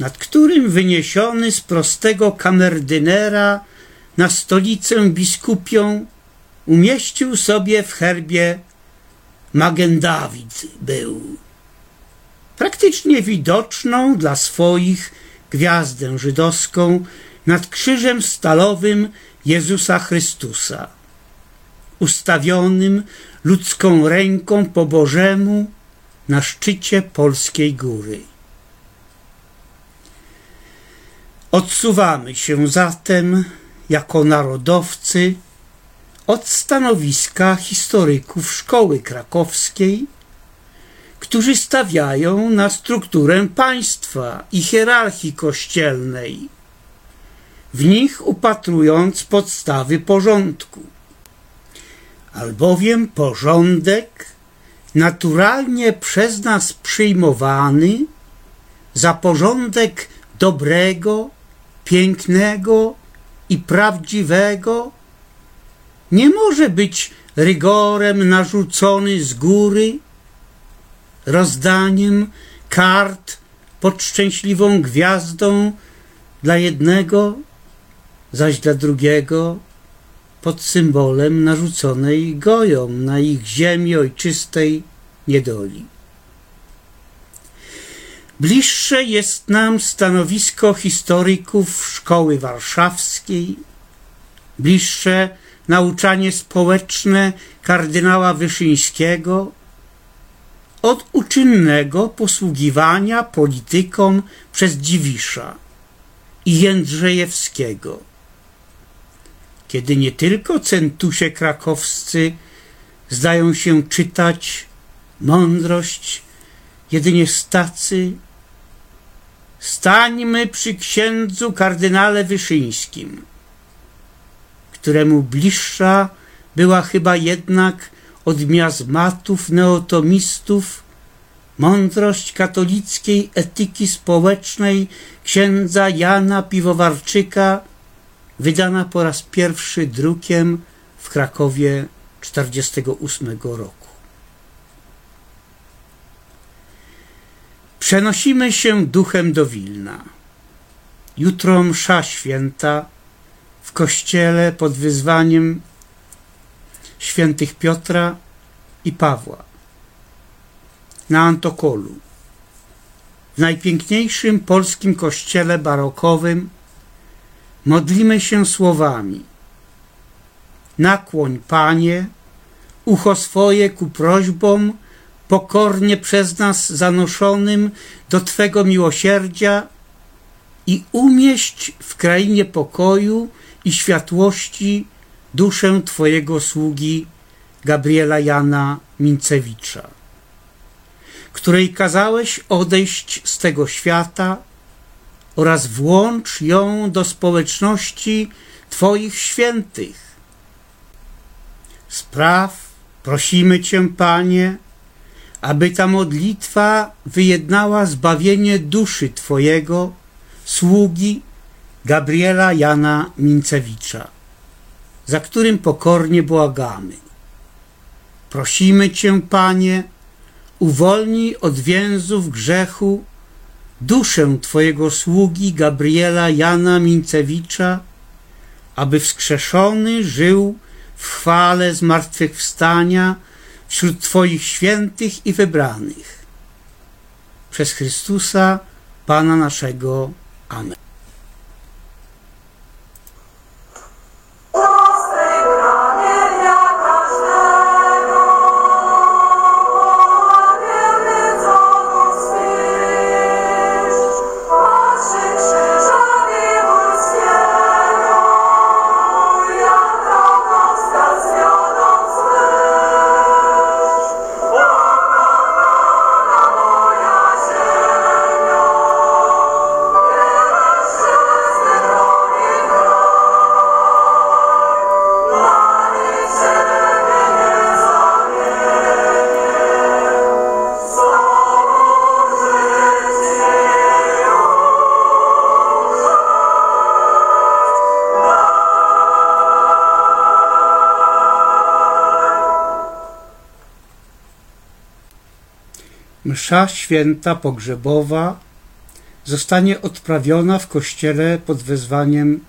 nad którym wyniesiony z prostego kamerdynera na stolicę biskupią umieścił sobie w herbie Magen Dawid był. Praktycznie widoczną dla swoich gwiazdę żydowską nad krzyżem stalowym Jezusa Chrystusa, ustawionym ludzką ręką po Bożemu na szczycie polskiej góry. Odsuwamy się zatem jako narodowcy od stanowiska historyków szkoły krakowskiej, którzy stawiają na strukturę państwa i hierarchii kościelnej, w nich upatrując podstawy porządku. Albowiem porządek, naturalnie przez nas przyjmowany za porządek dobrego, pięknego i prawdziwego, nie może być rygorem narzucony z góry, rozdaniem kart pod szczęśliwą gwiazdą dla jednego, zaś dla drugiego pod symbolem narzuconej gojom na ich ziemi ojczystej niedoli. Bliższe jest nam stanowisko historyków szkoły warszawskiej, bliższe nauczanie społeczne kardynała Wyszyńskiego od uczynnego posługiwania politykom przez Dziwisza i Jędrzejewskiego. Kiedy nie tylko centusie krakowscy zdają się czytać mądrość jedynie stacy, stańmy przy księdzu kardynale Wyszyńskim, któremu bliższa była chyba jednak od miazmatów neotomistów mądrość katolickiej etyki społecznej księdza Jana Piwowarczyka, wydana po raz pierwszy drukiem w Krakowie 1948 roku. Przenosimy się duchem do Wilna. Jutro msza święta w kościele pod wyzwaniem świętych Piotra i Pawła na Antokolu. W najpiękniejszym polskim kościele barokowym modlimy się słowami Nakłoń, Panie, ucho swoje ku prośbom pokornie przez nas zanoszonym do Twego miłosierdzia i umieść w krainie pokoju i światłości duszę Twojego sługi Gabriela Jana Mincewicza, której kazałeś odejść z tego świata oraz włącz ją do społeczności Twoich świętych. Spraw, prosimy Cię, Panie, aby ta modlitwa wyjednała zbawienie duszy Twojego, sługi Gabriela Jana Mincewicza, za którym pokornie błagamy. Prosimy Cię, Panie, uwolnij od więzów grzechu duszę Twojego sługi Gabriela Jana Mincewicza, aby wskrzeszony żył w chwale zmartwychwstania wśród Twoich świętych i wybranych. Przez Chrystusa, Pana naszego. Amen. Msza święta pogrzebowa zostanie odprawiona w kościele pod wezwaniem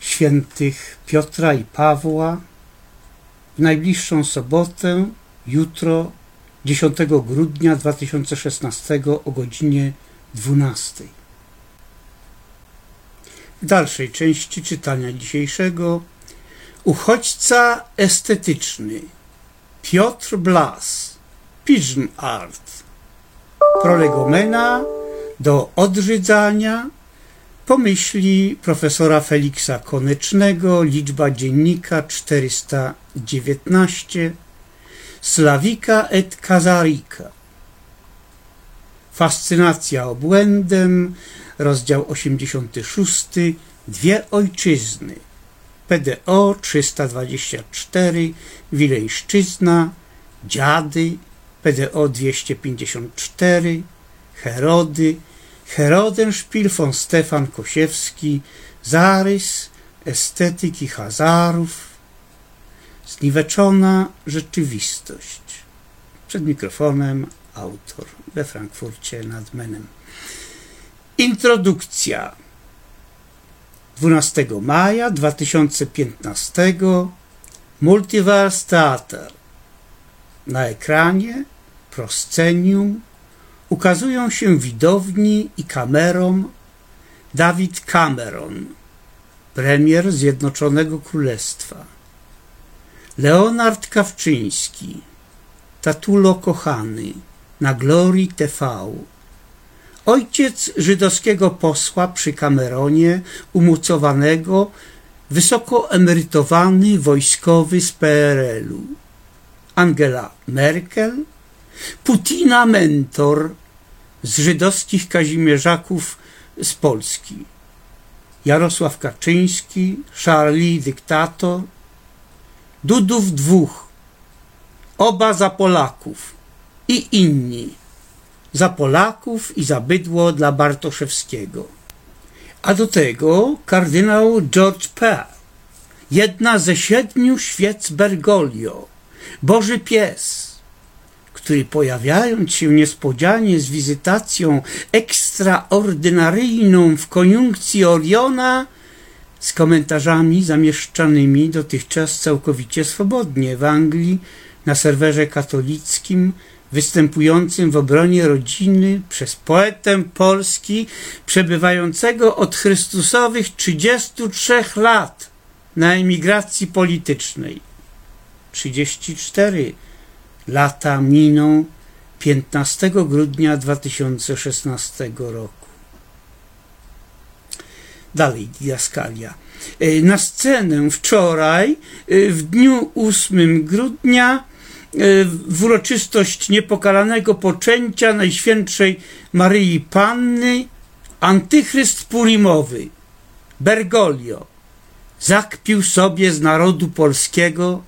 świętych Piotra i Pawła w najbliższą sobotę jutro, 10 grudnia 2016 o godzinie 12. W dalszej części czytania dzisiejszego uchodźca estetyczny Piotr Blas, Pigeon Art, prolegomena do odrzydzania pomyśli profesora Feliksa Konecznego, liczba dziennika 419, Slawika et Kazarika. Fascynacja obłędem, rozdział 86, Dwie ojczyzny, PDO 324, Wileńszczyzna, Dziady, PDO 254, Herody, Herodenszpil von Stefan Kosiewski, Zarys estetyki Hazarów, zniweczona rzeczywistość. Przed mikrofonem autor we Frankfurcie nad Menem. Introdukcja. 12 maja 2015 Multiverse Theater. Na ekranie proscenium ukazują się widowni i kamerom David Cameron, premier Zjednoczonego Królestwa, Leonard Kawczyński, Tatulo Kochany na Glory TV, ojciec żydowskiego posła przy Cameronie, umucowanego, wysoko emerytowany wojskowy z PRL-u, Angela Merkel, Putina mentor z żydowskich kazimierzaków z Polski. Jarosław Kaczyński, Charlie dyktator, Dudów dwóch, oba za Polaków i inni, za Polaków i za bydło dla Bartoszewskiego. A do tego kardynał George P., jedna ze siedmiu świec Bergoglio, Boży Pies, który pojawiając się niespodzianie z wizytacją ekstraordynaryjną w koniunkcji Oriona, z komentarzami zamieszczanymi dotychczas całkowicie swobodnie w Anglii na serwerze katolickim występującym w obronie rodziny przez poetę Polski przebywającego od Chrystusowych 33 lat na emigracji politycznej. 34 lata miną 15 grudnia 2016 roku. Dalej diaskalia. E, na scenę wczoraj, e, w dniu 8 grudnia, e, w uroczystość niepokalanego poczęcia Najświętszej Maryi Panny, antychryst purimowy, Bergoglio, zakpił sobie z narodu polskiego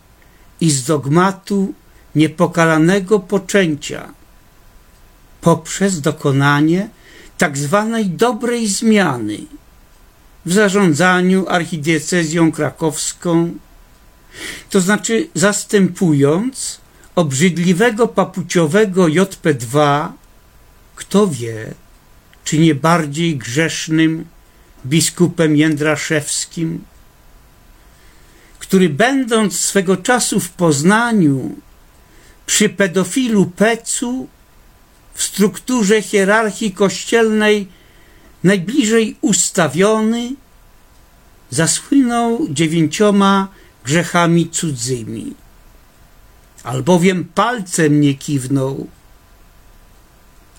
i z dogmatu niepokalanego poczęcia poprzez dokonanie tak zwanej dobrej zmiany w zarządzaniu archidiecezją krakowską, to znaczy zastępując obrzydliwego papuciowego JP2, kto wie, czy nie bardziej grzesznym biskupem Jędraszewskim, który będąc swego czasu w Poznaniu przy pedofilu Pecu w strukturze hierarchii kościelnej najbliżej ustawiony, zasłynął dziewięcioma grzechami cudzymi. Albowiem palcem nie kiwnął,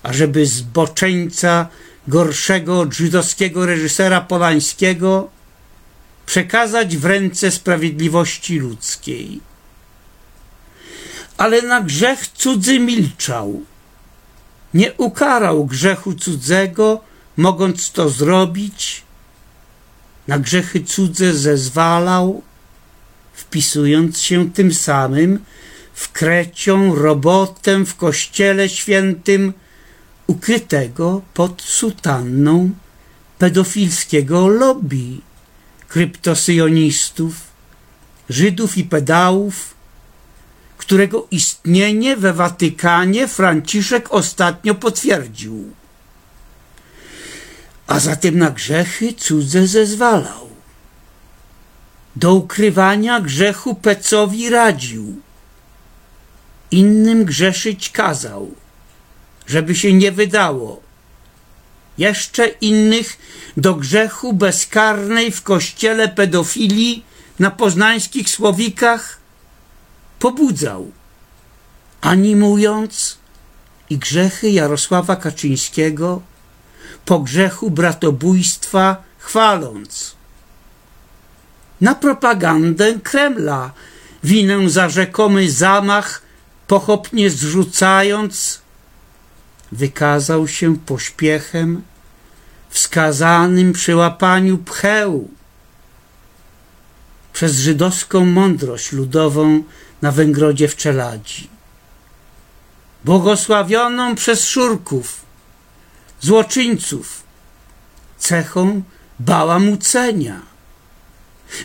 ażeby zboczeńca gorszego od żydowskiego reżysera Polańskiego przekazać w ręce sprawiedliwości ludzkiej ale na grzech cudzy milczał. Nie ukarał grzechu cudzego, mogąc to zrobić. Na grzechy cudze zezwalał, wpisując się tym samym w krecią robotę w kościele świętym ukrytego pod sutanną pedofilskiego lobby kryptosyjonistów, Żydów i pedałów, którego istnienie we Watykanie Franciszek ostatnio potwierdził. A zatem na grzechy cudze zezwalał. Do ukrywania grzechu Pecowi radził. innym grzeszyć kazał, żeby się nie wydało. Jeszcze innych do grzechu bezkarnej w kościele pedofilii na poznańskich słowikach pobudzał, animując i grzechy Jarosława Kaczyńskiego po grzechu bratobójstwa chwaląc. Na propagandę Kremla winę za rzekomy zamach pochopnie zrzucając, wykazał się pośpiechem wskazanym przy łapaniu pcheł przez żydowską mądrość ludową na Węgrodzie w Czeladzi, błogosławioną przez szurków, złoczyńców, cechą bałamucenia.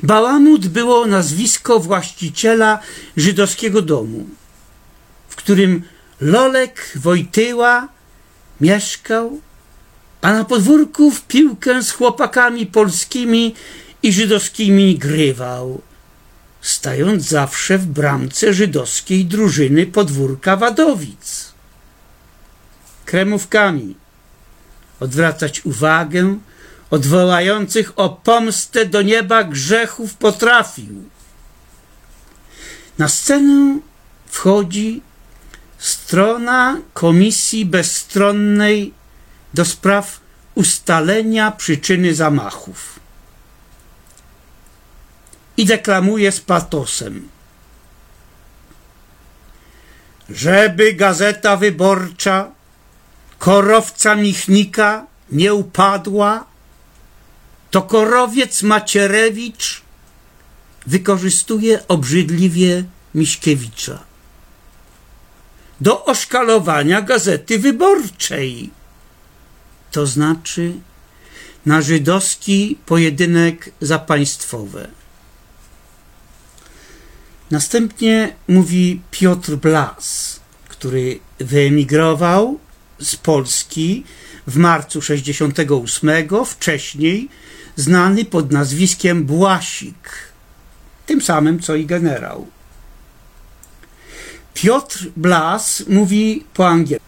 Bałamut było nazwisko właściciela żydowskiego domu, w którym Lolek Wojtyła mieszkał, a na podwórku w piłkę z chłopakami polskimi i żydowskimi grywał, stając zawsze w bramce żydowskiej drużyny podwórka Wadowic. Kremówkami odwracać uwagę odwołających o pomstę do nieba grzechów potrafił. Na scenę wchodzi strona Komisji Bezstronnej do spraw ustalenia przyczyny zamachów i deklamuje z patosem. Żeby Gazeta Wyborcza korowca Michnika nie upadła, to korowiec Macierewicz wykorzystuje obrzydliwie Miśkiewicza do oszkalowania Gazety Wyborczej, to znaczy na żydowski pojedynek za państwowe. Następnie mówi Piotr Blas, który wyemigrował z Polski w marcu 68, wcześniej znany pod nazwiskiem Błasik, tym samym co i generał. Piotr Blas mówi po angielsku.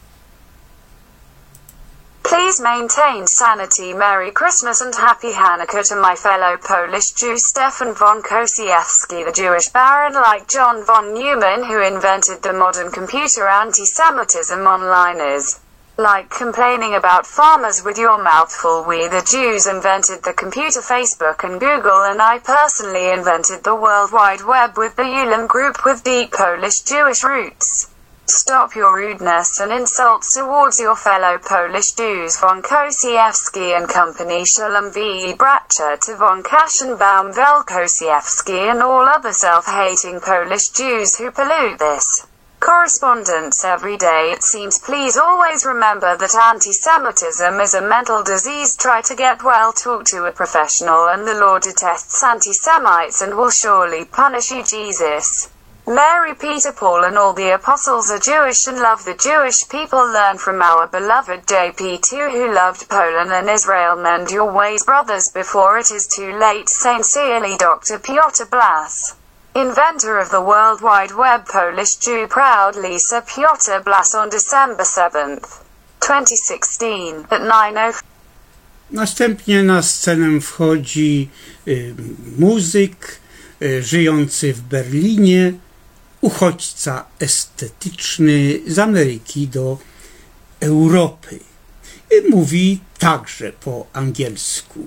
Please maintain sanity. Merry Christmas and Happy Hanukkah to my fellow Polish Jew Stefan von Kosiewski, the Jewish baron like John von Neumann who invented the modern computer anti-Semitism online is. Like complaining about farmers with your mouth full. We the Jews invented the computer Facebook and Google and I personally invented the World Wide Web with the Ulam group with deep Polish Jewish roots. Stop your rudeness and insults towards your fellow Polish Jews von Kosiewski and company Shalom V. Bratcher to von Kaschenbaum Vel Kosiewski and all other self-hating Polish Jews who pollute this. Correspondence every day it seems please always remember that anti-Semitism is a mental disease try to get well talk to a professional and the law detests anti-Semites and will surely punish you Jesus. Mary, Peter, Paul and all the apostles are Jewish and love the Jewish people learn from our beloved JP2 who loved Poland and Israel mend your ways brothers before it is too late sincerely Dr. Piotr Blas. Inventor of the World Wide Web Polish Jew proud Lisa Piotr Blas on December 7th, 2016 at 9.05 Następnie na scenę wchodzi y, muzyk y, żyjący w Berlinie, uchodźca estetyczny z Ameryki do Europy. Mówi także po angielsku.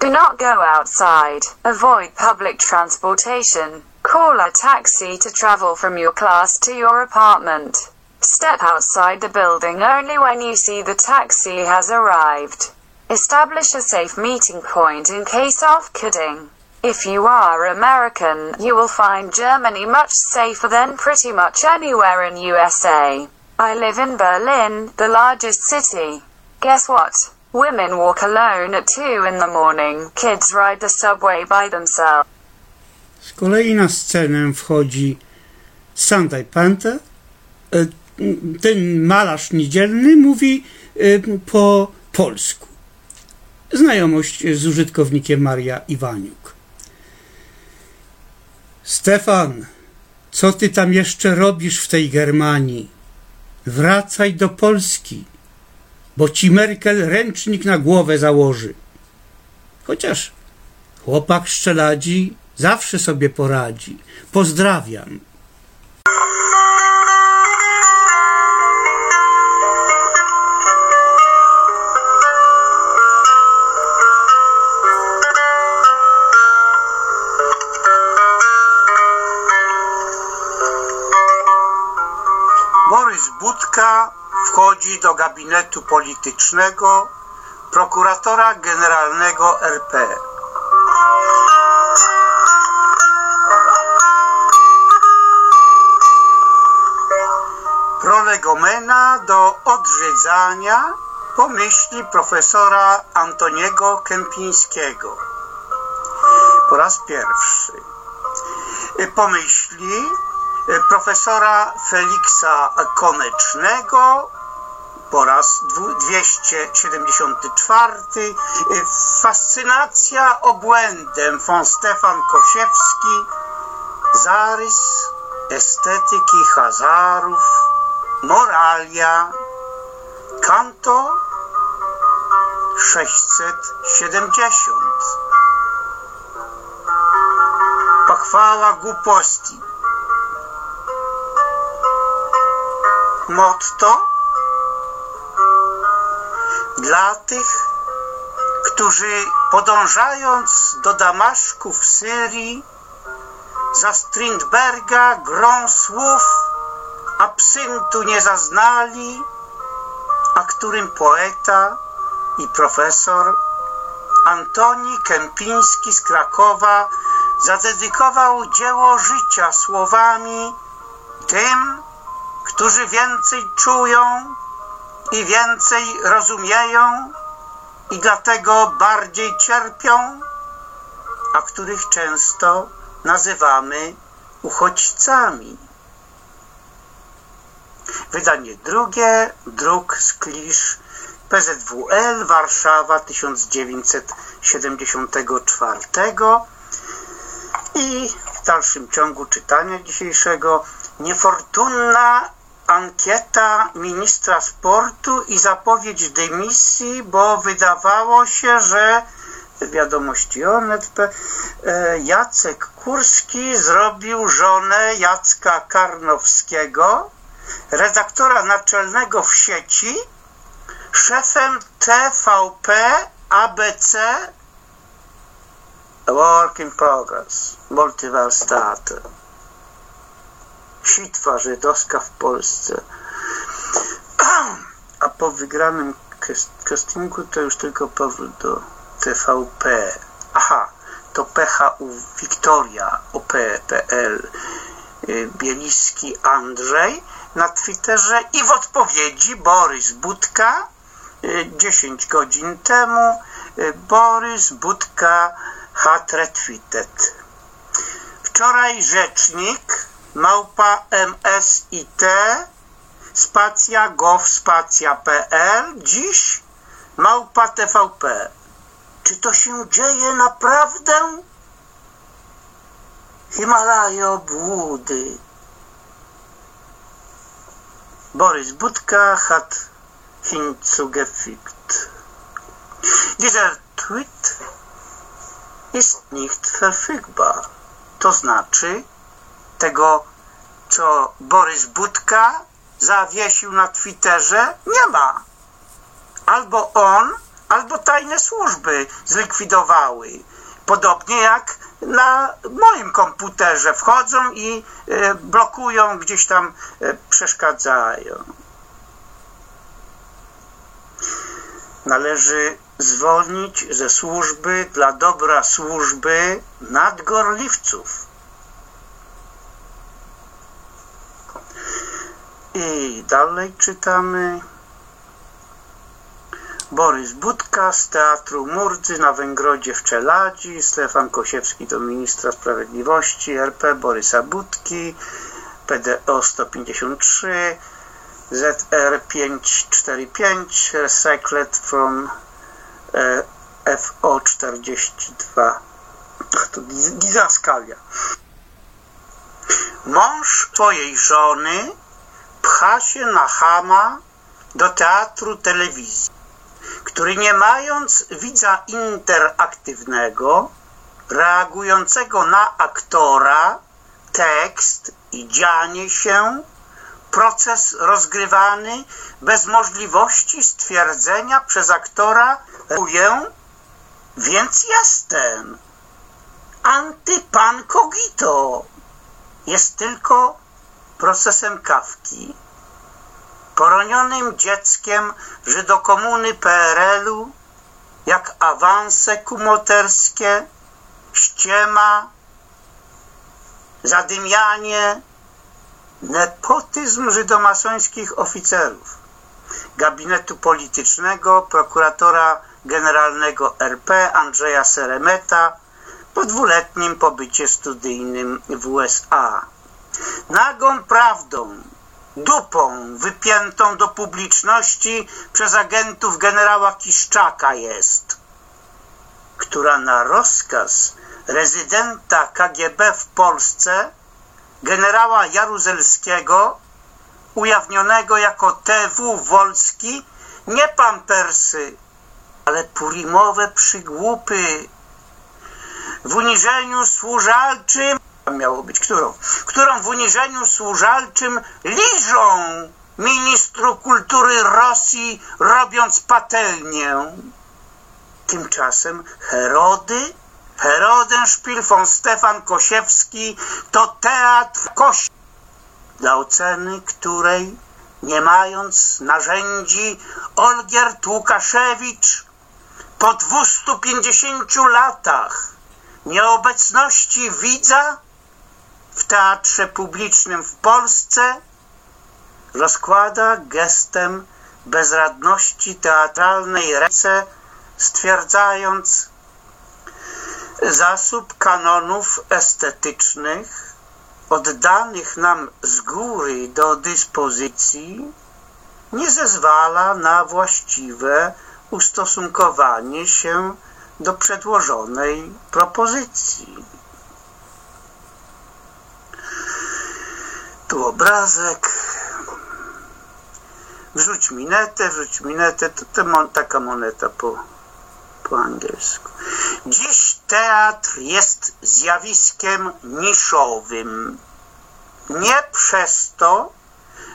Do not go outside. Avoid public transportation. Call a taxi to travel from your class to your apartment. Step outside the building only when you see the taxi has arrived. Establish a safe meeting point in case of kidding. If you are American, you will find Germany much safer than pretty much anywhere in USA. I live in Berlin, the largest city. Guess what? Women walk alone at 2 in the morning. Kids ride the subway by themselves. Z kolei na scenę wchodzi Sandaj Panther. E, Ten malarz niedzielny mówi e, po polsku. Znajomość z użytkownikiem Maria Iwaniuk. Stefan, Co ty tam jeszcze robisz w tej Germanii? Wracaj do Polski, bo ci Merkel ręcznik na głowę założy. Chociaż chłopak szczeladzi zawsze sobie poradzi. Pozdrawiam. Do gabinetu politycznego prokuratora generalnego RP. Prolegomena do odwiedzania pomyśli profesora Antoniego Kępińskiego. Po raz pierwszy. Pomyśli profesora Feliksa Konecznego po raz 274 Fascynacja obłędem. Von Stefan Kosiewski. Zarys estetyki Hazarów. Moralia. Kanto 670 Pochwała głupości Motto dla tych, którzy podążając do Damaszku w Syrii za Strindberga grą słów absyntu nie zaznali, a którym poeta i profesor Antoni Kępiński z Krakowa zadedykował dzieło życia słowami tym, którzy więcej czują i więcej rozumieją i dlatego bardziej cierpią, a których często nazywamy uchodźcami. Wydanie drugie, druk z klisz PZWL Warszawa 1974 i w dalszym ciągu czytania dzisiejszego niefortunna ankieta ministra sportu i zapowiedź dymisji, bo wydawało się, że wiadomości Onet, e, Jacek Kurski zrobił żonę Jacka Karnowskiego, redaktora naczelnego w sieci, szefem TVP ABC Work in Progress, multiverstate sitwa żydowska w Polsce. A po wygranym castingu to już tylko powrót do TVP. Aha, to PHU Wiktoria OP.pl y, Bieliski Andrzej na Twitterze i w odpowiedzi Borys Budka 10 y, godzin temu y, Borys Budka hat retweeted. Wczoraj rzecznik małpa msit spacja gov spacja pl dziś małpa tvp czy to się dzieje naprawdę? Himalaje obłudy Borys Budka hat hinzugefügt. Dieser Tweet ist nicht verfügbar. To znaczy, tego, co Borys Budka zawiesił na Twitterze, nie ma. Albo on, albo tajne służby zlikwidowały. Podobnie jak na moim komputerze wchodzą i e, blokują, gdzieś tam e, przeszkadzają. Należy zwolnić ze służby dla dobra służby nadgorliwców. I dalej czytamy. Borys Budka z Teatru Murdzy na Węgrodzie w Czeladzi, Stefan Kosiewski do Ministra Sprawiedliwości RP Borysa Budki, PDO 153, ZR 545, Recycled from e, FO 42. To Gizaskalia. Mąż swojej żony pcha się na chama do teatru telewizji, który nie mając widza interaktywnego, reagującego na aktora, tekst i dzianie się, proces rozgrywany bez możliwości stwierdzenia przez aktora reaguję, więc jestem. Antypan cogito jest tylko procesem kawki, poronionym dzieckiem żydokomuny PRL-u, jak awanse kumoterskie, ściema, zadymianie, nepotyzm żydomasońskich oficerów, gabinetu politycznego prokuratora generalnego RP Andrzeja Seremeta po dwuletnim pobycie studyjnym w USA. Nagą prawdą, dupą wypiętą do publiczności przez agentów generała Kiszczaka jest, która na rozkaz rezydenta KGB w Polsce, generała Jaruzelskiego, ujawnionego jako TW Wolski, nie pampersy, ale purimowe przygłupy w uniżeniu służalczym miało być, którą? Którą w uniżeniu służalczym liżą ministru kultury Rosji, robiąc patelnię. Tymczasem Herody, Herodenszpil von Stefan Kosiewski to teatr kości, dla oceny której, nie mając narzędzi, Olgierd Łukaszewicz po 250 latach nieobecności widza w teatrze publicznym w Polsce rozkłada gestem bezradności teatralnej ręce, stwierdzając zasób kanonów estetycznych oddanych nam z góry do dyspozycji nie zezwala na właściwe ustosunkowanie się do przedłożonej propozycji. Tu obrazek. Wrzuć minetę, wrzuć minetę. To, to mon, taka moneta po, po angielsku. Dziś teatr jest zjawiskiem niszowym. Nie przez to,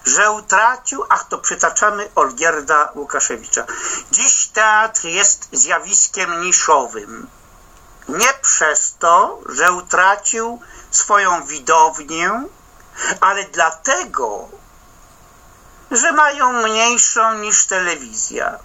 że utracił, ach to przytaczamy Olgierda Łukaszewicza. Dziś teatr jest zjawiskiem niszowym. Nie przez to, że utracił swoją widownię, ale dlatego, że mają mniejszą niż telewizja.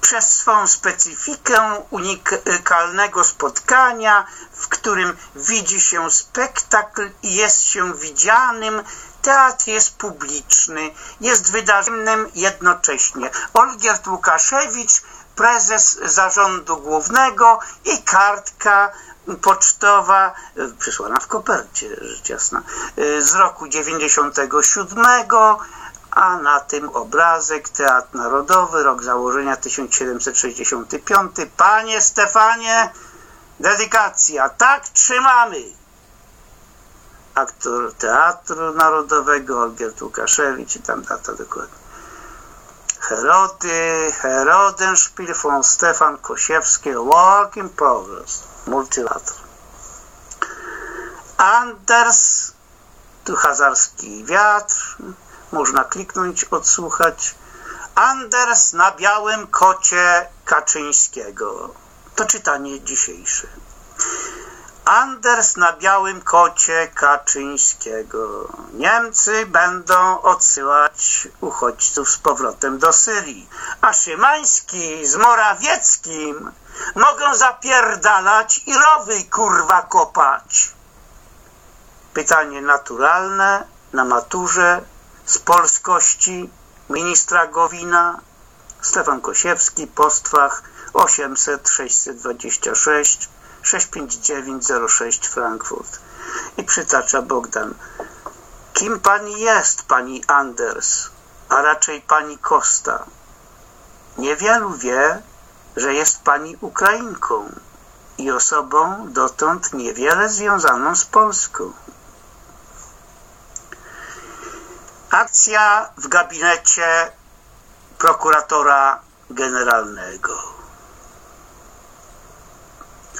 Przez swą specyfikę unikalnego spotkania, w którym widzi się spektakl i jest się widzianym, teatr jest publiczny, jest wydarzeniem jednocześnie. Olgierd Łukaszewicz, prezes zarządu głównego i kartka pocztowa, przysłana w kopercie, rzecz jasna, z roku 97, a na tym obrazek Teatr Narodowy, rok założenia 1765. Panie Stefanie, dedykacja, tak trzymamy! Aktor Teatru Narodowego, Olgierd Łukaszewicz i tam data dokładnie. Herody, Herodenspiel von Stefan Kosiewski, Work in Progress, Multilateral. Anders, tu hazarski wiatr, można kliknąć, odsłuchać. Anders na białym kocie Kaczyńskiego. To czytanie dzisiejsze. Anders na białym kocie Kaczyńskiego. Niemcy będą odsyłać uchodźców z powrotem do Syrii, a Szymański z Morawieckim mogą zapierdalać i rowy kurwa kopać. Pytanie naturalne na maturze z polskości ministra Gowina Stefan Kosiewski, Postwach 800 626 65906 Frankfurt. I przytacza Bogdan. Kim pani jest, pani Anders, a raczej pani Kosta? Niewielu wie, że jest pani Ukrainką i osobą dotąd niewiele związaną z Polską. Akcja w gabinecie prokuratora generalnego.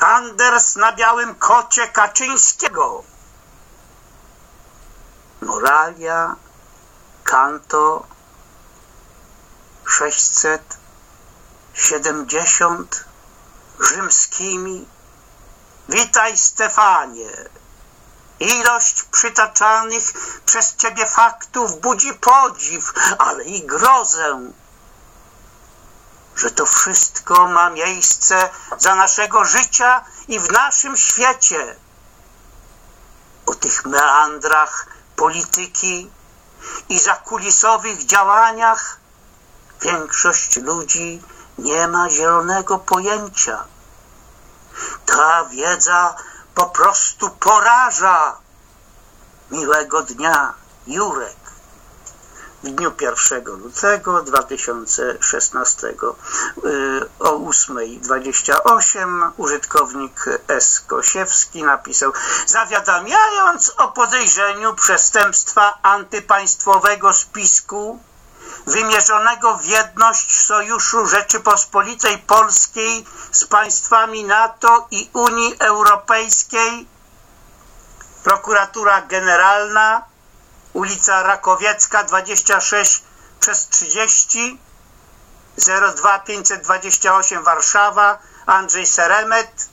Anders na białym kocie Kaczyńskiego. Moralia, kanto 670 rzymskimi. Witaj Stefanie. Ilość przytaczanych przez ciebie faktów budzi podziw, ale i grozę, że to wszystko ma miejsce za naszego życia i w naszym świecie. O tych meandrach polityki i zakulisowych działaniach większość ludzi nie ma zielonego pojęcia. Ta wiedza po prostu poraża. Miłego dnia, Jurek. W dniu 1 lutego 2016 y, o 8.28 użytkownik S. Kosiewski napisał Zawiadamiając o podejrzeniu przestępstwa antypaństwowego spisku wymierzonego w jedność Sojuszu Rzeczypospolitej Polskiej z państwami NATO i Unii Europejskiej, Prokuratura Generalna, ulica Rakowiecka 26 przez 30, 02528 Warszawa, Andrzej Seremet,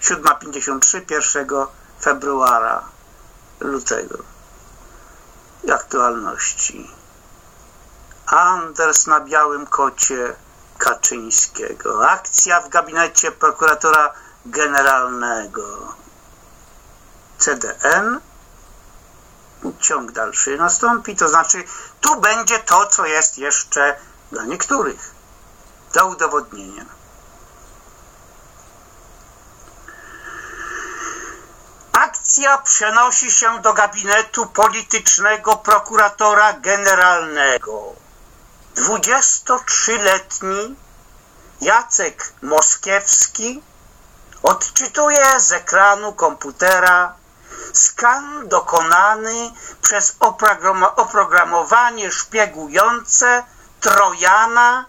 7.53 1 februara, lutego. Aktualności. Anders na białym kocie Kaczyńskiego. Akcja w gabinecie prokuratora generalnego. CDN. Ciąg dalszy nastąpi, to znaczy tu będzie to, co jest jeszcze dla niektórych do udowodnienia. Akcja przenosi się do gabinetu politycznego prokuratora generalnego. 23-letni Jacek Moskiewski odczytuje z ekranu komputera skan dokonany przez oprogramowanie szpiegujące Trojana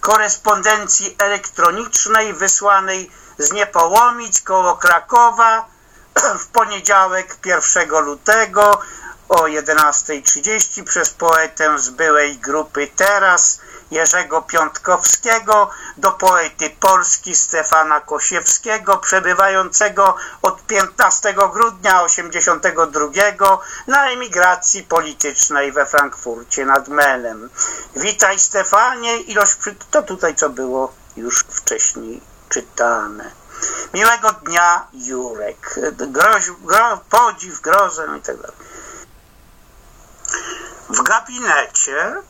korespondencji elektronicznej wysłanej z Niepołomic koło Krakowa *clears throat* w poniedziałek 1 lutego o 11.30 przez poetę z byłej grupy Teraz Jerzego Piątkowskiego do poety Polski Stefana Kosiewskiego przebywającego od 15 grudnia 82 na emigracji politycznej we Frankfurcie nad Menem. Witaj Stefanie, ilość przy... to tutaj co było już wcześniej czytane. Miłego dnia Jurek. Groź, gro, podziw, grozę i tak. W gabinecie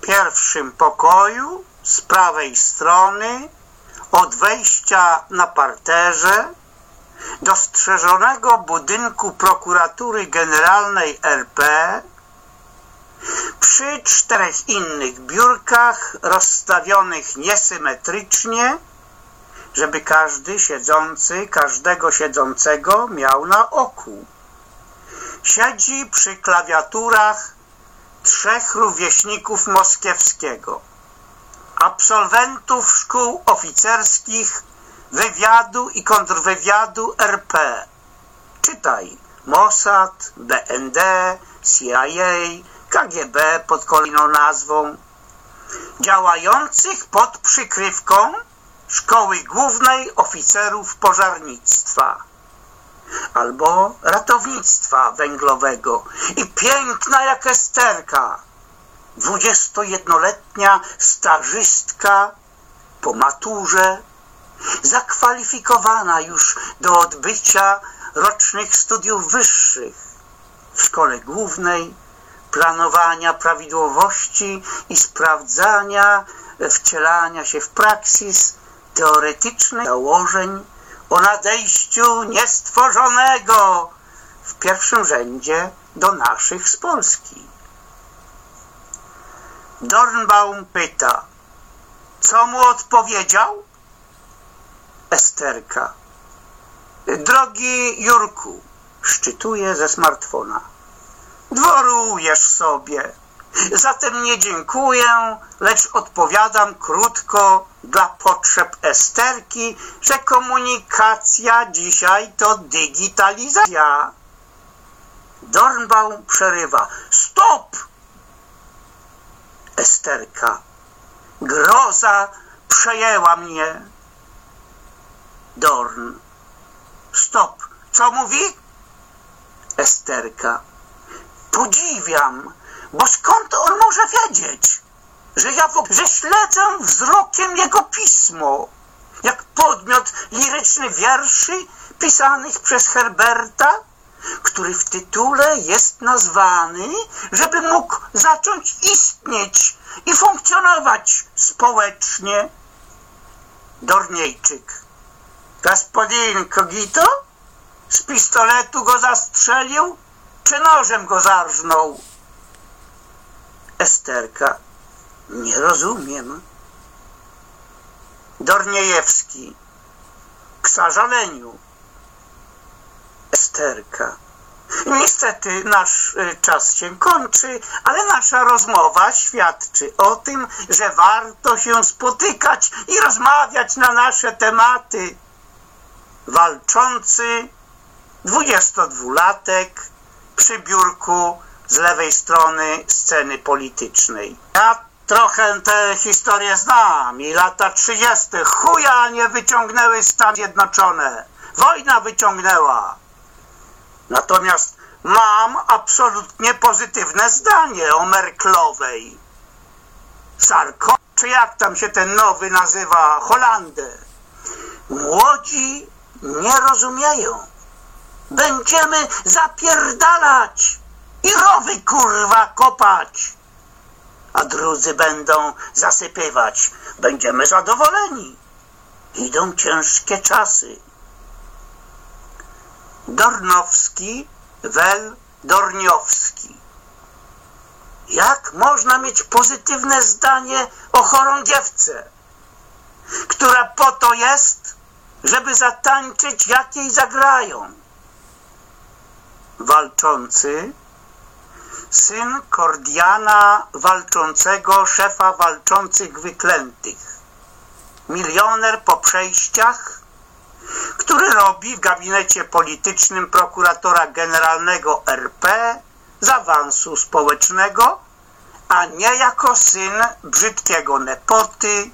pierwszym pokoju z prawej strony od wejścia na parterze dostrzeżonego budynku prokuratury generalnej RP przy czterech innych biurkach rozstawionych niesymetrycznie, żeby każdy siedzący, każdego siedzącego miał na oku. Siedzi przy klawiaturach trzech rówieśników Moskiewskiego, absolwentów szkół oficerskich, wywiadu i kontrwywiadu RP. Czytaj Mossad, BND, CIA, KGB pod kolejną nazwą, działających pod przykrywką Szkoły Głównej Oficerów Pożarnictwa albo ratownictwa węglowego. I piękna jak Esterka, dwudziestojednoletnia stażystka po maturze, zakwalifikowana już do odbycia rocznych studiów wyższych w szkole głównej, planowania prawidłowości i sprawdzania wcielania się w praksis teoretycznych założeń o nadejściu niestworzonego w pierwszym rzędzie do naszych z Polski. Dornbaum pyta, co mu odpowiedział? Esterka. Drogi Jurku, szczytuje ze smartfona. Dworujesz sobie. Zatem nie dziękuję, lecz odpowiadam krótko dla potrzeb Esterki, że komunikacja dzisiaj to digitalizacja. Dornbaum przerywa. Stop! Esterka. Groza przejęła mnie. Dorn. Stop. Co mówi? Esterka. Podziwiam, bo skąd on może wiedzieć, że ja w, że śledzę wzrokiem jego pismo, jak podmiot liryczny wierszy pisanych przez Herberta, który w tytule jest nazwany, żeby mógł zacząć istnieć i funkcjonować społecznie. Dorniejczyk. Gospodin Kogito? Z pistoletu go zastrzelił, czy nożem go zarżnął? Esterka. Nie rozumiem. Dorniejewski. K zażaleniu. Esterka. Niestety nasz y, czas się kończy, ale nasza rozmowa świadczy o tym, że warto się spotykać i rozmawiać na nasze tematy. Walczący 22-latek przy biurku z lewej strony sceny politycznej. Ja trochę tę historię znam i lata 30. chuja nie wyciągnęły Stany Zjednoczone. Wojna wyciągnęła. Natomiast mam absolutnie pozytywne zdanie o Merklowej. Sarko, czy jak tam się ten nowy nazywa, Holandę. Młodzi nie rozumieją. Będziemy zapierdalać i rowy kurwa kopać. A drudzy będą zasypywać. Będziemy zadowoleni. Idą ciężkie czasy. Dornowski, Wel Dorniowski. Jak można mieć pozytywne zdanie o chorągiewce, która po to jest, żeby zatańczyć, jak jej zagrają? Walczący, syn Kordiana walczącego, szefa walczących wyklętych, milioner po przejściach, który robi w gabinecie politycznym prokuratora generalnego RP z awansu społecznego, a nie jako syn brzydkiego nepoty,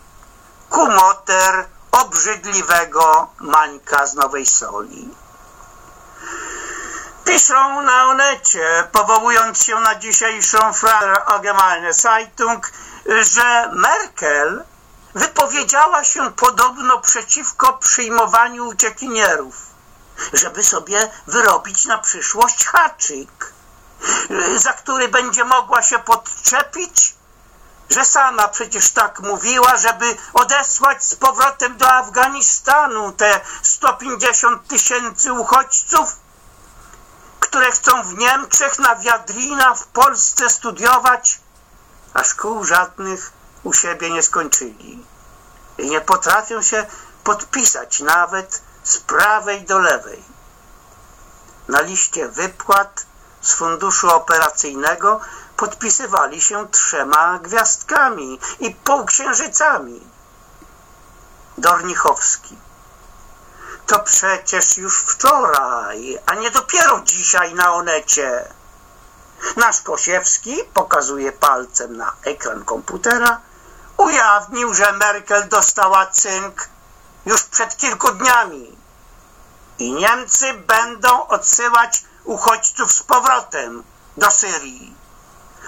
kumoter obrzydliwego Mańka z Nowej Soli. Piszą na Onecie, powołując się na dzisiejszą Frager Allgemeine Zeitung, że Merkel wypowiedziała się podobno przeciwko przyjmowaniu uciekinierów, żeby sobie wyrobić na przyszłość haczyk, za który będzie mogła się podczepić, że sama przecież tak mówiła, żeby odesłać z powrotem do Afganistanu te 150 tysięcy uchodźców, które chcą w Niemczech na wiadrina w Polsce studiować, a szkół żadnych u siebie nie skończyli i nie potrafią się podpisać nawet z prawej do lewej. Na liście wypłat z funduszu operacyjnego podpisywali się trzema gwiazdkami i półksiężycami. Dornichowski. To przecież już wczoraj, a nie dopiero dzisiaj na Onecie. Nasz Kosiewski pokazuje palcem na ekran komputera, ujawnił, że Merkel dostała cynk już przed kilku dniami i Niemcy będą odsyłać uchodźców z powrotem do Syrii.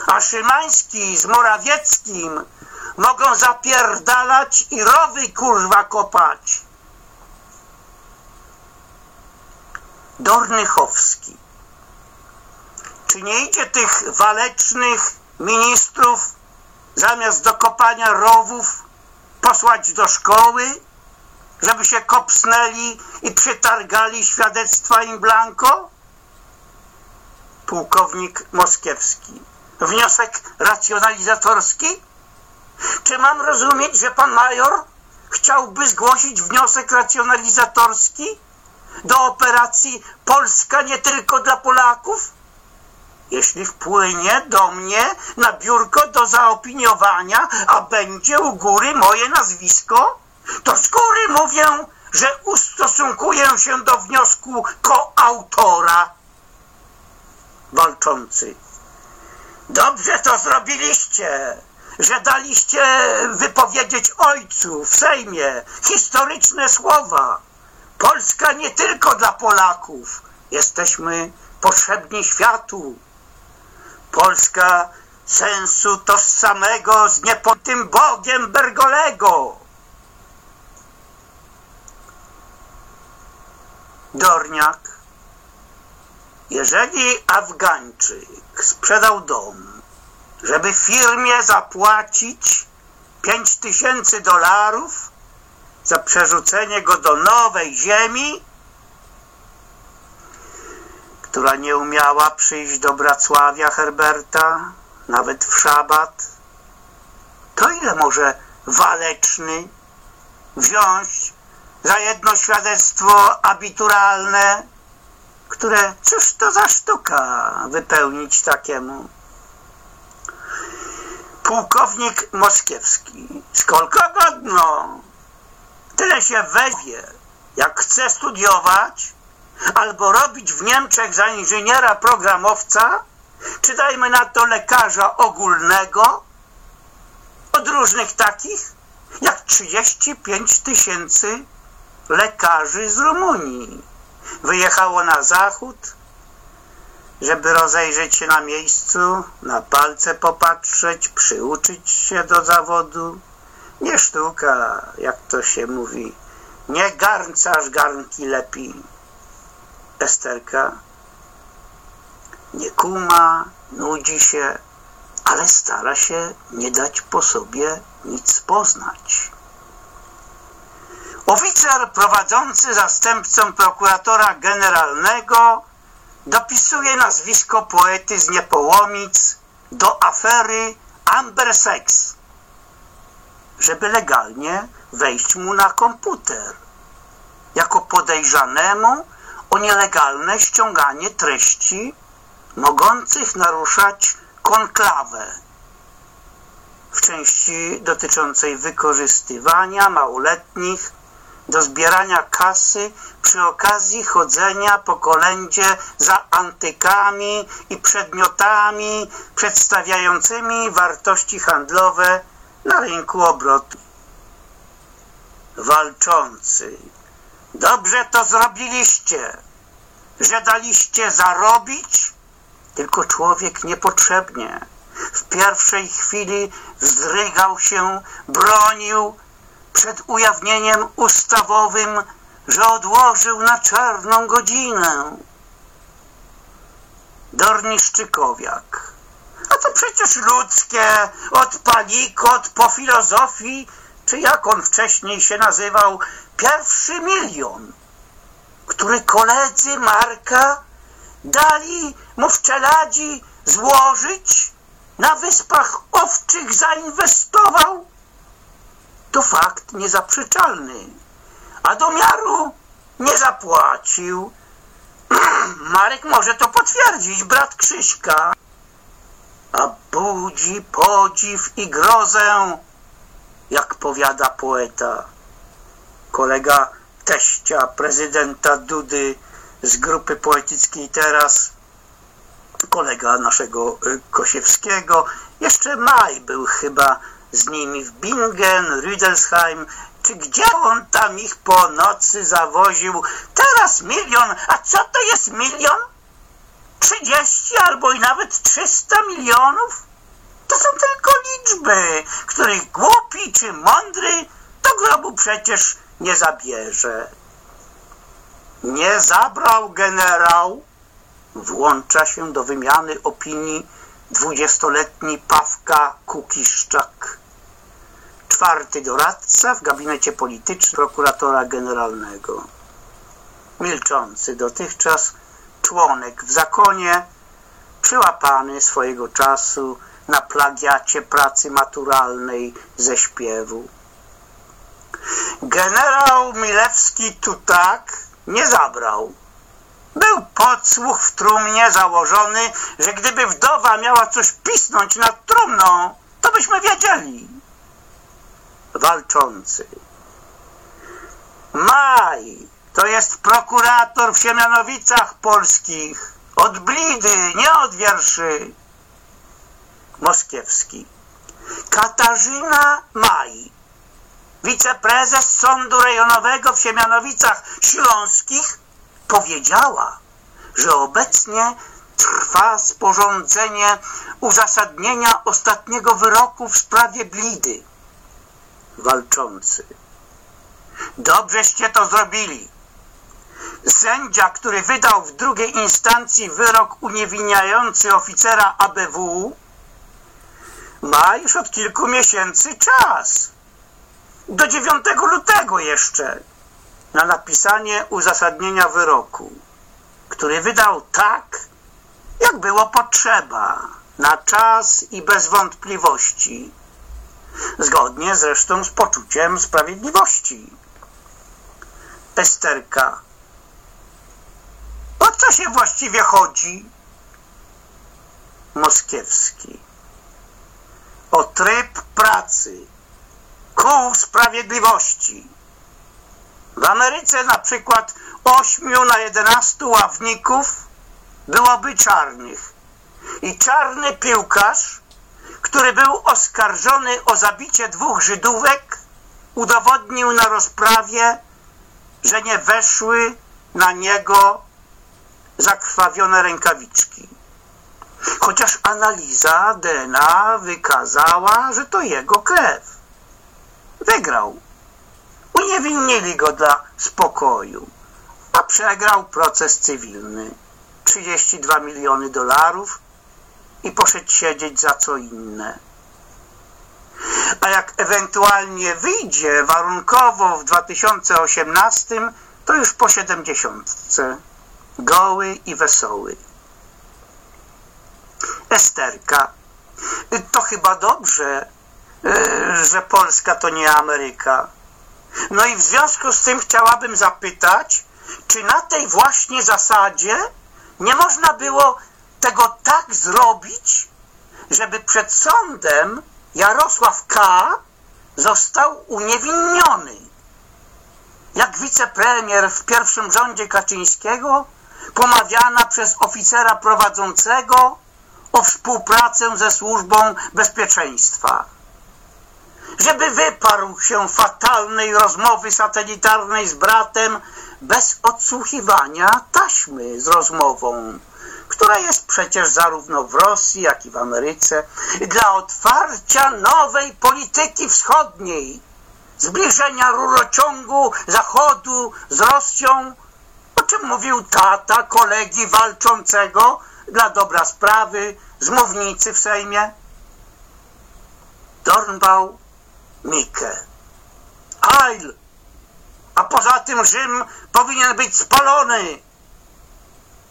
A Szymański z Morawieckim mogą zapierdalać i rowy kurwa kopać. Dornychowski. Czy nie idzie tych walecznych ministrów zamiast do kopania rowów posłać do szkoły, żeby się kopsnęli i przetargali świadectwa in blanco? Pułkownik Moskiewski. Wniosek racjonalizatorski? Czy mam rozumieć, że pan major chciałby zgłosić wniosek racjonalizatorski do operacji Polska nie tylko dla Polaków? jeśli wpłynie do mnie na biurko do zaopiniowania, a będzie u góry moje nazwisko, to z góry mówię, że ustosunkuję się do wniosku koautora. Walczący. Dobrze to zrobiliście, że daliście wypowiedzieć ojcu w Sejmie historyczne słowa. Polska nie tylko dla Polaków. Jesteśmy potrzebni światu. Polska sensu tożsamego z niepotym Bogiem Bergolego. Dorniak. Jeżeli Afgańczyk sprzedał dom, żeby firmie zapłacić 5 tysięcy dolarów za przerzucenie go do nowej ziemi, która nie umiała przyjść do Bracławia Herberta, nawet w szabat, to ile może waleczny wziąć za jedno świadectwo abituralne, które cóż to za sztuka wypełnić takiemu? Pułkownik Moskiewski, skolko godno, tyle się weźmie, jak chce studiować, albo robić w Niemczech za inżyniera programowca, czy dajmy na to lekarza ogólnego, od różnych takich, jak 35 tysięcy lekarzy z Rumunii wyjechało na zachód, żeby rozejrzeć się na miejscu, na palce popatrzeć, przyuczyć się do zawodu. Nie sztuka, jak to się mówi, nie garncarz garnki lepi. Esterka nie kuma, nudzi się, ale stara się nie dać po sobie nic poznać. Oficer prowadzący zastępcą prokuratora generalnego dopisuje nazwisko poety z Niepołomic do afery Amber Sex, żeby legalnie wejść mu na komputer. Jako podejrzanemu o nielegalne ściąganie treści mogących naruszać konklawę. W części dotyczącej wykorzystywania małoletnich do zbierania kasy przy okazji chodzenia po kolędzie za antykami i przedmiotami przedstawiającymi wartości handlowe na rynku obrotu. Walczący. Dobrze to zrobiliście, że daliście zarobić, tylko człowiek niepotrzebnie. W pierwszej chwili wzdrygał się, bronił, przed ujawnieniem ustawowym, że odłożył na czarną godzinę. Dorniszczykowiak. A to przecież ludzkie, od palikot po filozofii, czy jak on wcześniej się nazywał, pierwszy milion, który koledzy Marka dali mu w czeladzi złożyć, na Wyspach Owczych zainwestował. To fakt niezaprzeczalny, a do miaru nie zapłacił. *clears throat* Marek może to potwierdzić, brat Krzyśka. A budzi podziw i grozę, jak powiada poeta. Kolega teścia prezydenta Dudy z grupy poetyckiej teraz, kolega naszego y, Kosiewskiego, jeszcze maj był chyba z nimi w Bingen, Rüdelsheim, czy gdzie on tam ich po nocy zawoził. Teraz milion, a co to jest milion? Trzydzieści albo i nawet trzysta milionów? To są tylko liczby, których głupi czy mądry do grobu przecież nie zabierze. Nie zabrał generał, włącza się do wymiany opinii dwudziestoletni Pawka Kukiszczak czwarty doradca w gabinecie politycznym prokuratora generalnego. Milczący dotychczas członek w zakonie, przyłapany swojego czasu na plagiacie pracy maturalnej ze śpiewu. Generał Milewski tu tak nie zabrał. Był podsłuch w trumnie założony, że gdyby wdowa miała coś pisnąć nad trumną, to byśmy wiedzieli. Walczący. Maj to jest prokurator w Siemianowicach Polskich. Od blidy, nie od wierszy. Moskiewski. Katarzyna Maj, wiceprezes Sądu Rejonowego w Siemianowicach Śląskich, powiedziała, że obecnie trwa sporządzenie uzasadnienia ostatniego wyroku w sprawie Blidy. Walczący. Dobrzeście to zrobili. Sędzia, który wydał w drugiej instancji wyrok uniewinniający oficera ABW, ma już od kilku miesięcy czas. Do 9 lutego jeszcze na napisanie uzasadnienia wyroku, który wydał tak, jak było potrzeba, na czas i bez wątpliwości, zgodnie zresztą z poczuciem sprawiedliwości. Esterka. O co się właściwie chodzi? Moskiewski. O tryb pracy kół sprawiedliwości. W Ameryce na przykład 8 na 11 ławników byłoby czarnych. I czarny piłkarz, który był oskarżony o zabicie dwóch Żydówek, udowodnił na rozprawie, że nie weszły na niego zakrwawione rękawiczki. Chociaż analiza DNA wykazała, że to jego krew. Wygrał. Uniewinnili go dla spokoju, a przegrał proces cywilny. 32 miliony dolarów i poszedł siedzieć za co inne. A jak ewentualnie wyjdzie warunkowo w 2018, to już po 70. Goły i wesoły. Esterka. To chyba dobrze, że Polska to nie Ameryka. No i w związku z tym chciałabym zapytać, czy na tej właśnie zasadzie nie można było tego tak zrobić, żeby przed sądem Jarosław K. został uniewinniony. Jak wicepremier w pierwszym rządzie Kaczyńskiego, pomawiana przez oficera prowadzącego o współpracę ze służbą bezpieczeństwa. Żeby wyparł się fatalnej rozmowy satelitarnej z bratem bez odsłuchiwania taśmy z rozmową, która jest przecież zarówno w Rosji, jak i w Ameryce, dla otwarcia nowej polityki wschodniej, zbliżenia rurociągu Zachodu z Rosją, czym mówił tata kolegi walczącego dla dobra sprawy z mównicy w Sejmie. Dornbał, Mike. Heil! A poza tym Rzym powinien być spalony,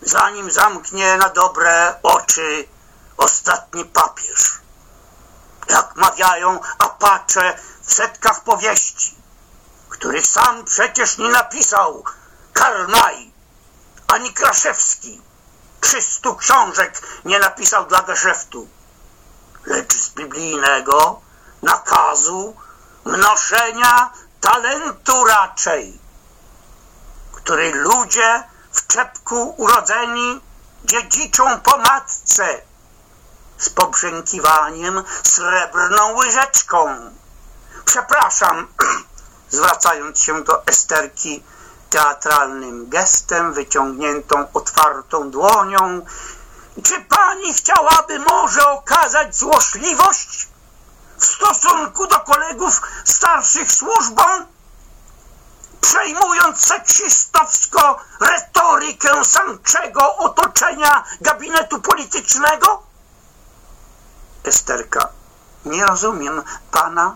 zanim zamknie na dobre oczy ostatni papież. Jak mawiają apacze w setkach powieści, których sam przecież nie napisał Karl ani Kraszewski. Trzystu książek nie napisał dla geszeftu, lecz z biblijnego nakazu mnoszenia talentu raczej, który ludzie w czepku urodzeni dziedziczą po matce z pobrzękiwaniem srebrną łyżeczką. Przepraszam, *clears throat* zwracając się do Esterki teatralnym gestem, wyciągniętą otwartą dłonią, czy pani chciałaby może okazać złośliwość w stosunku do kolegów starszych służbą, przejmując seksistowsko retorykę samczego otoczenia gabinetu politycznego? Esterka, nie rozumiem pana.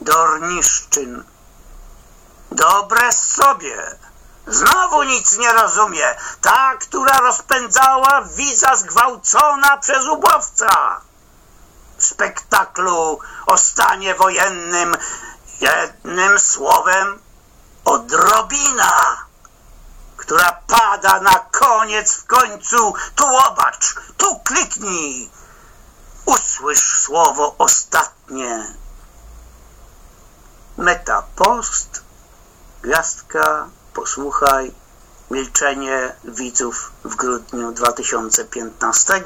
Dorniszczyn. Dobre sobie. Znowu nic nie rozumie. Ta, która rozpędzała widza zgwałcona przez ubowca. W spektaklu o stanie wojennym jednym słowem odrobina, która pada na koniec w końcu. Tu obacz, tu kliknij. Usłysz słowo ostatnie. Meta gwiazdka, posłuchaj, milczenie widzów w grudniu 2015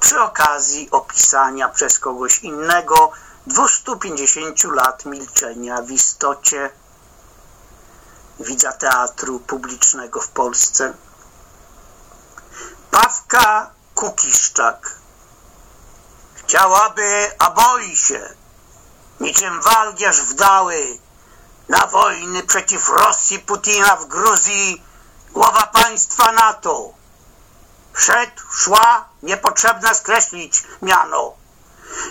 przy okazji opisania przez kogoś innego 250 lat milczenia w istocie widza teatru publicznego w Polsce. Pawka Kukiszczak. Chciałaby, a boi się, niczym walgierz wdały na wojny przeciw Rosji Putina w Gruzji głowa państwa NATO. Szedł, szła, niepotrzebne skreślić miano.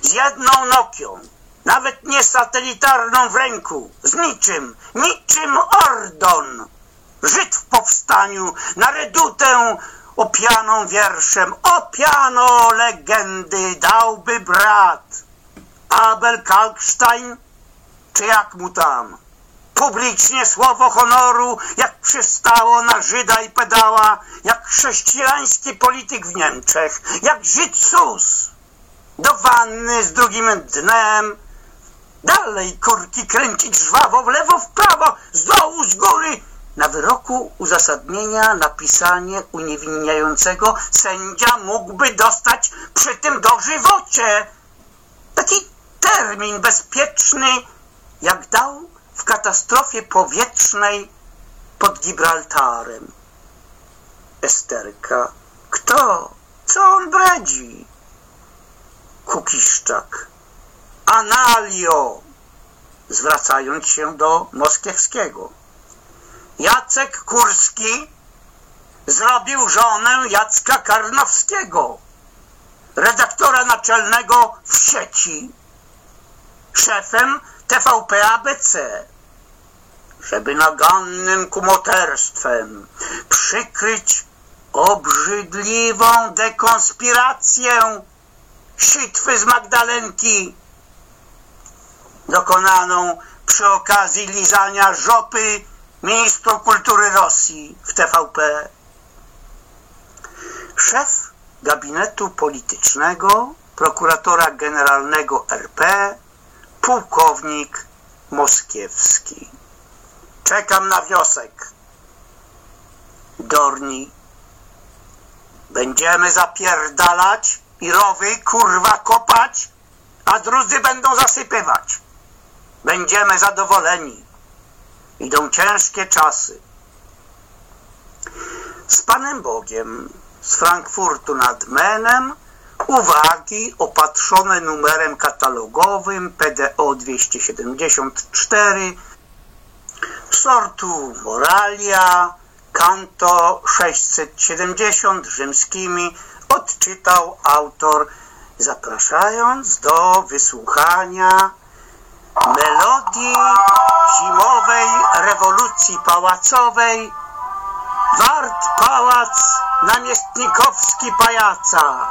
Z jedną Nokią, nawet nie satelitarną w ręku, z niczym, niczym Ordon. Żyd w powstaniu na redutę opianą wierszem, opiano legendy dałby brat. Abel Kalkstein, czy jak mu tam? Publicznie słowo honoru, jak przystało na Żyda i pedała, jak chrześcijański polityk w Niemczech, jak Żyd sus. Do wanny z drugim dnem, dalej kurki kręcić żwawo w lewo, w prawo, z dołu, z góry. Na wyroku uzasadnienia napisanie uniewinniającego sędzia mógłby dostać przy tym dożywocie. Taki termin bezpieczny, jak dał w katastrofie powietrznej pod Gibraltarem. Esterka. Kto? Co on bredzi? Kukiszczak. Analio! Zwracając się do Moskiewskiego. Jacek Kurski zrobił żonę Jacka Karnowskiego, redaktora naczelnego w sieci, szefem TVP ABC, żeby nagannym kumoterstwem przykryć obrzydliwą dekonspirację sitwy z Magdalenki dokonaną przy okazji lizania żopy ministru kultury Rosji w TVP. Szef gabinetu politycznego prokuratora generalnego RP pułkownik Moskiewski. Czekam na wniosek. Dorni. Będziemy zapierdalać i rowy kurwa kopać, a drudzy będą zasypywać. Będziemy zadowoleni. Idą ciężkie czasy. Z Panem Bogiem z Frankfurtu nad Menem uwagi opatrzone numerem katalogowym PDO 274 sortu Moralia Kanto 670 rzymskimi odczytał autor zapraszając do wysłuchania melodii zimowej rewolucji pałacowej. Wart Pałac Namiestnikowski Pajaca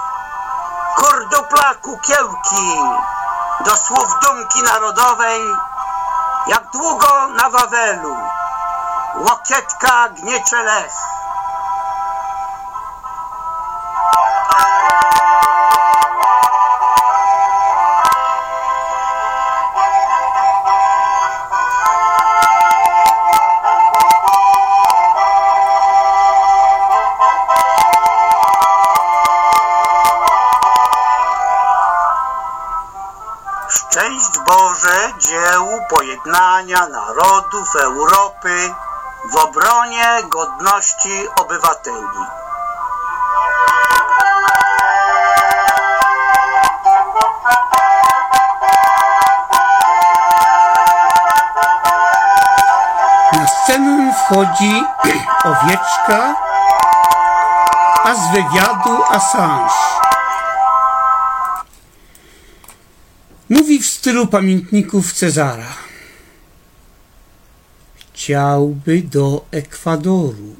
Kordupla Kukiełki. Do słów dumki narodowej jak długo na Wawelu. Łokietka gniecze lech pojednania narodów Europy w obronie godności obywateli. Na scenę wchodzi *clears throat* owieczka, a z wywiadu Assange. Stylu pamiętników Cezara. Chciałby do Ekwadoru,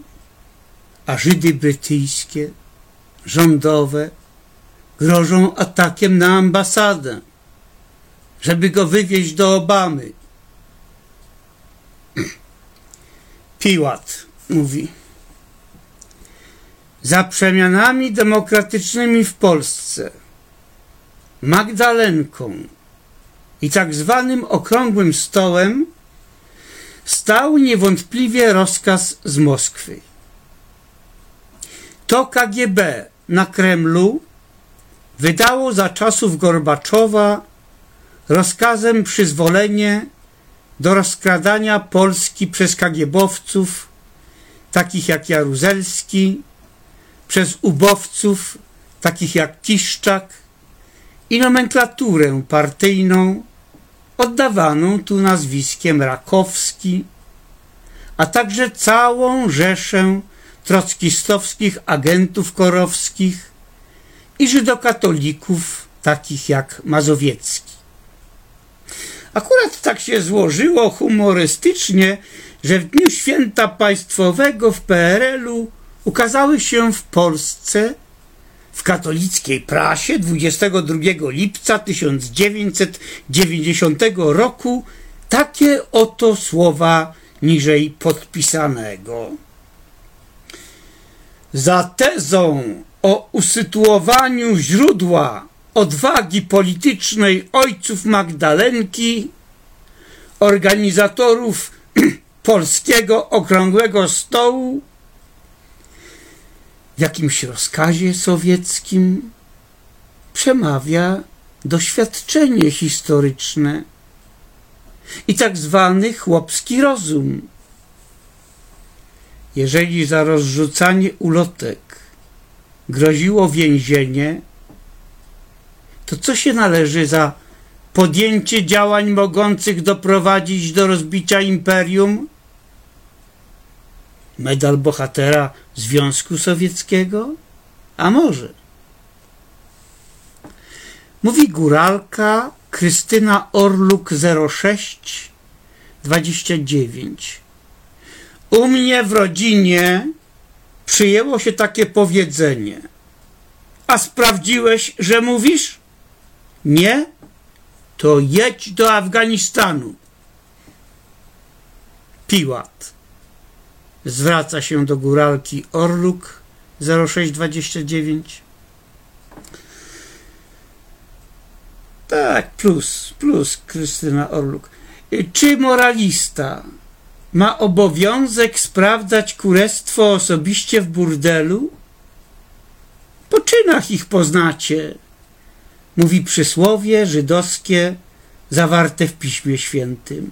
a Żydy brytyjskie, rządowe, grożą atakiem na ambasadę, żeby go wywieźć do Obamy. *clears throat* Piłat mówi, za przemianami demokratycznymi w Polsce, Magdalenką i tak zwanym okrągłym stołem stał niewątpliwie rozkaz z Moskwy. To KGB na Kremlu wydało za czasów Gorbaczowa rozkazem przyzwolenie do rozkradania Polski przez kagiebowców, takich jak Jaruzelski, przez ubowców, takich jak Kiszczak i nomenklaturę partyjną, oddawaną tu nazwiskiem Rakowski, a także całą rzeszę trockistowskich agentów korowskich i żydokatolików, takich jak Mazowiecki. Akurat tak się złożyło humorystycznie, że w dniu święta państwowego w PRL-u ukazały się w Polsce w katolickiej prasie 22 lipca 1990 roku takie oto słowa niżej podpisanego. Za tezą o usytuowaniu źródła odwagi politycznej ojców Magdalenki, organizatorów *clears throat* polskiego okrągłego stołu, jakimś rozkazie sowieckim przemawia doświadczenie historyczne i tak zwany chłopski rozum. Jeżeli za rozrzucanie ulotek groziło więzienie, to co się należy za podjęcie działań mogących doprowadzić do rozbicia imperium? Medal bohatera Związku Sowieckiego? A może? Mówi góralka Krystyna Orluk 06 29. U mnie w rodzinie przyjęło się takie powiedzenie. A sprawdziłeś, że mówisz? Nie? To jedź do Afganistanu. Piłat. Zwraca się do góralki Orluk 0629. Tak, plus, plus Krystyna Orluk. Czy moralista ma obowiązek sprawdzać kurestwo osobiście w burdelu? Po czynach ich poznacie, mówi przysłowie żydowskie zawarte w Piśmie Świętym.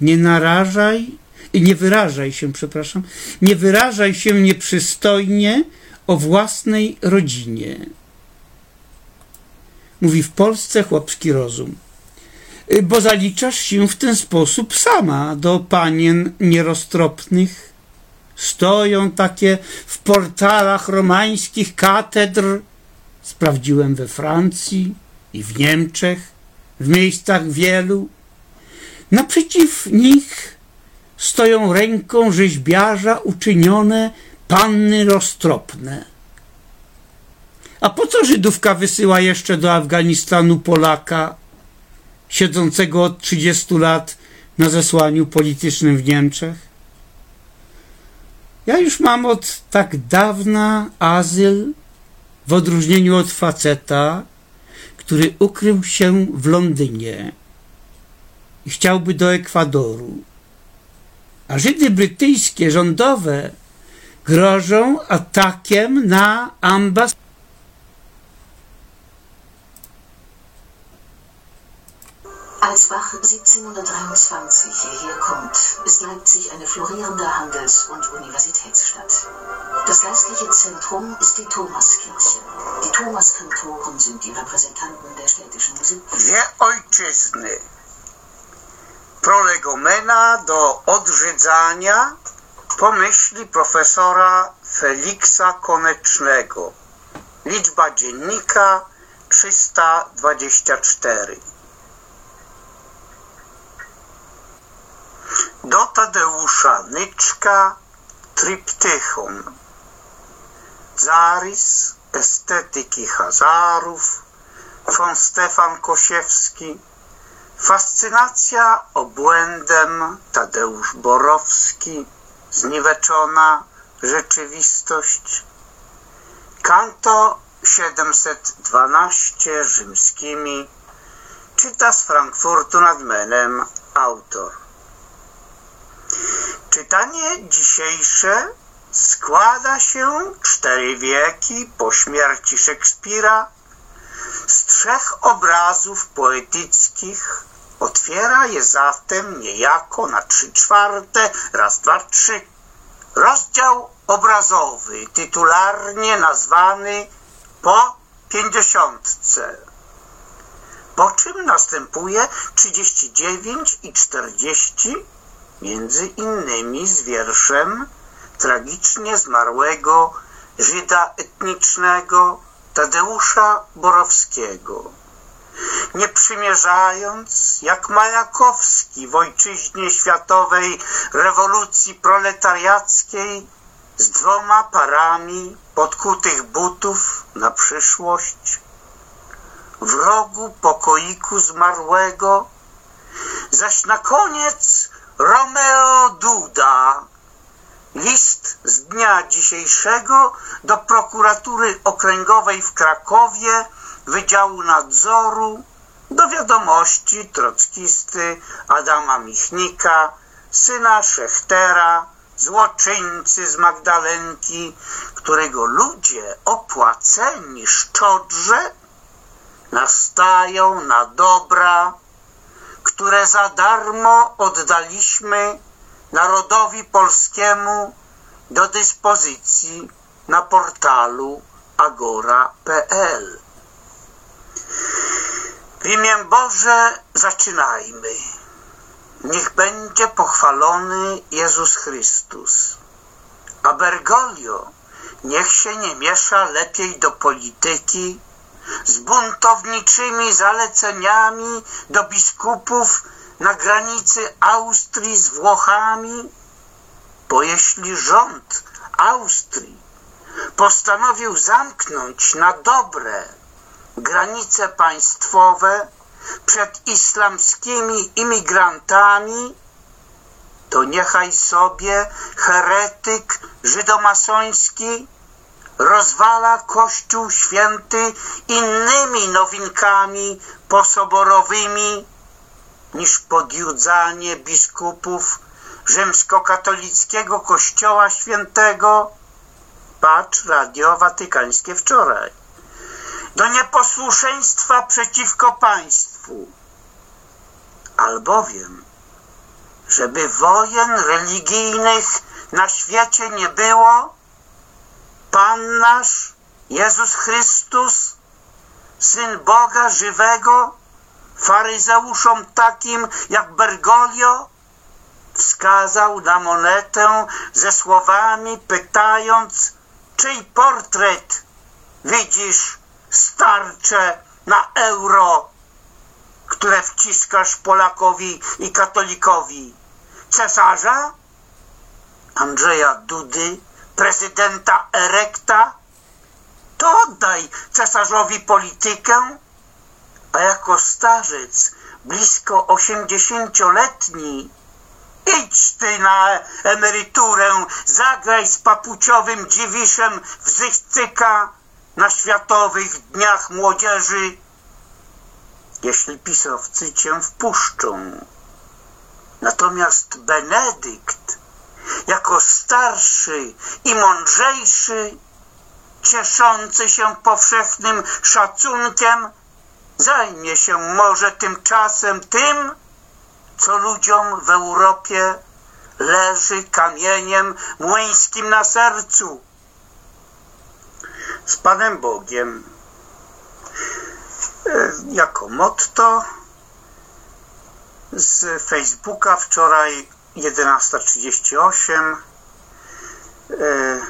Nie narażaj i nie wyrażaj się, przepraszam, nie wyrażaj się nieprzystojnie o własnej rodzinie. Mówi w Polsce chłopski rozum. Bo zaliczasz się w ten sposób sama do panien nieroztropnych. Stoją takie w portalach romańskich katedr. Sprawdziłem we Francji i w Niemczech, w miejscach wielu. Naprzeciw nich stoją ręką rzeźbiarza uczynione panny roztropne. A po co Żydówka wysyła jeszcze do Afganistanu Polaka, siedzącego od 30 lat na zesłaniu politycznym w Niemczech? Ja już mam od tak dawna azyl, w odróżnieniu od faceta, który ukrył się w Londynie i chciałby do Ekwadoru. A Żydy brytyjskie rządowe grożą atakiem na ambasadę. Als Bach 1723 hierher kommt, ist Leipzig eine florierende Handels- und Universitätsstadt. Das geistliche Zentrum ist die Thomaskirche. Die Thomaskantoren sind die Repräsentanten der städtischen Musik. Dwie ojczyzny. Prolegomena do odrzydzania pomyśli profesora Feliksa Konecznego. Liczba dziennika 324. Do Tadeusza Nyczka Triptychon. Zarys estetyki Hazarów von Stefan Kosiewski Fascynacja obłędem Tadeusz Borowski Zniweczona rzeczywistość. Kanto 712 rzymskimi czyta z Frankfurtu nad Menem autor. Czytanie dzisiejsze składa się cztery wieki po śmierci Szekspira z trzech obrazów poetyckich. Otwiera je zatem niejako na trzy czwarte, raz, dwa, trzy. Rozdział obrazowy, tytularnie nazwany po pięćdziesiątce. Po czym następuje 39 i 40, między innymi z wierszem tragicznie zmarłego Żyda etnicznego Tadeusza Borowskiego. Nie przymierzając, jak Majakowski w ojczyźnie światowej rewolucji proletariackiej z dwoma parami podkutych butów na przyszłość, w rogu pokoiku zmarłego, zaś na koniec Romeo Duda, list z dnia dzisiejszego do prokuratury okręgowej w Krakowie, Wydziału Nadzoru, do wiadomości trockisty Adama Michnika, syna Szechtera, złoczyńcy z Magdalenki, którego ludzie opłaceni szczodrze nastają na dobra, które za darmo oddaliśmy narodowi polskiemu do dyspozycji na portalu agora.pl. W imię Boże zaczynajmy. Niech będzie pochwalony Jezus Chrystus. A Bergoglio niech się nie miesza lepiej do polityki z buntowniczymi zaleceniami do biskupów na granicy Austrii z Włochami, bo jeśli rząd Austrii postanowił zamknąć na dobre granice państwowe przed islamskimi imigrantami, to niechaj sobie heretyk żydomasoński rozwala Kościół Święty innymi nowinkami posoborowymi niż podjudzanie biskupów rzymskokatolickiego Kościoła Świętego. Patrz Radio Watykańskie wczoraj. Do nieposłuszeństwa przeciwko państwu. Albowiem, żeby wojen religijnych na świecie nie było, Pan nasz, Jezus Chrystus, Syn Boga żywego, faryzeuszom takim jak Bergoglio, wskazał na monetę ze słowami pytając, czyj portret widzisz starcze na euro, które wciskasz Polakowi i katolikowi? Cesarza? Andrzeja Dudy? prezydenta erekta, to oddaj cesarzowi politykę, a jako starzec blisko osiemdziesięcioletni idź ty na emeryturę, zagraj z papuciowym dziwiszem w Zychcyka na Światowych Dniach Młodzieży, jeśli pisowcy cię wpuszczą. Natomiast Benedykt jako starszy i mądrzejszy, cieszący się powszechnym szacunkiem, zajmie się może tymczasem tym, co ludziom w Europie leży kamieniem młyńskim na sercu. Z Panem Bogiem. Jako motto z Facebooka wczoraj 11.38 e,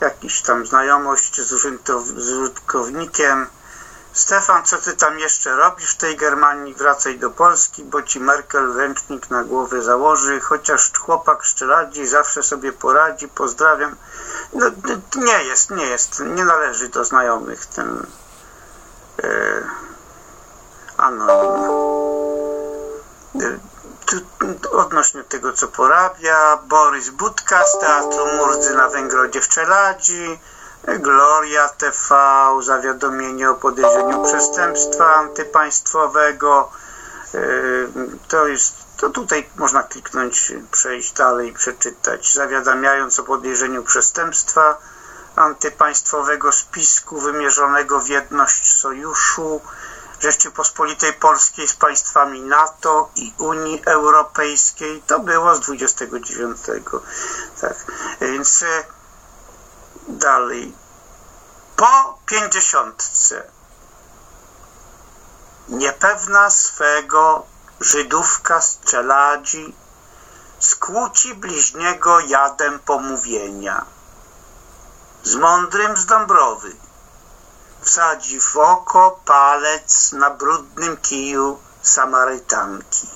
jakiś tam znajomość z użytkownikiem Stefan, co ty tam jeszcze robisz w tej Germanii? Wracaj do Polski, bo ci Merkel ręcznik na głowę założy, chociaż chłopak szczeradzi, zawsze sobie poradzi, pozdrawiam. No, nie jest, nie jest, nie należy do znajomych ten e, anonim. E, odnośnie tego, co porabia. Borys Budka z Teatru Murdzy na Węgrodzie w Czeladzi. Gloria TV, zawiadomienie o podejrzeniu przestępstwa antypaństwowego. Yy, To jest, to tutaj można kliknąć, przejść dalej i przeczytać. Zawiadamiając o podejrzeniu przestępstwa antypaństwowego spisku wymierzonego w jedność sojuszu Rzeczypospolitej Polskiej z państwami NATO i Unii Europejskiej. To było z 29. Tak. Więc e, dalej. Po pięćdziesiątce niepewna swego Żydówka z Czeladzi skłóci bliźniego jadem pomówienia. Z mądrym z Dąbrowy wsadzi w oko palec na brudnym kiju Samarytanki.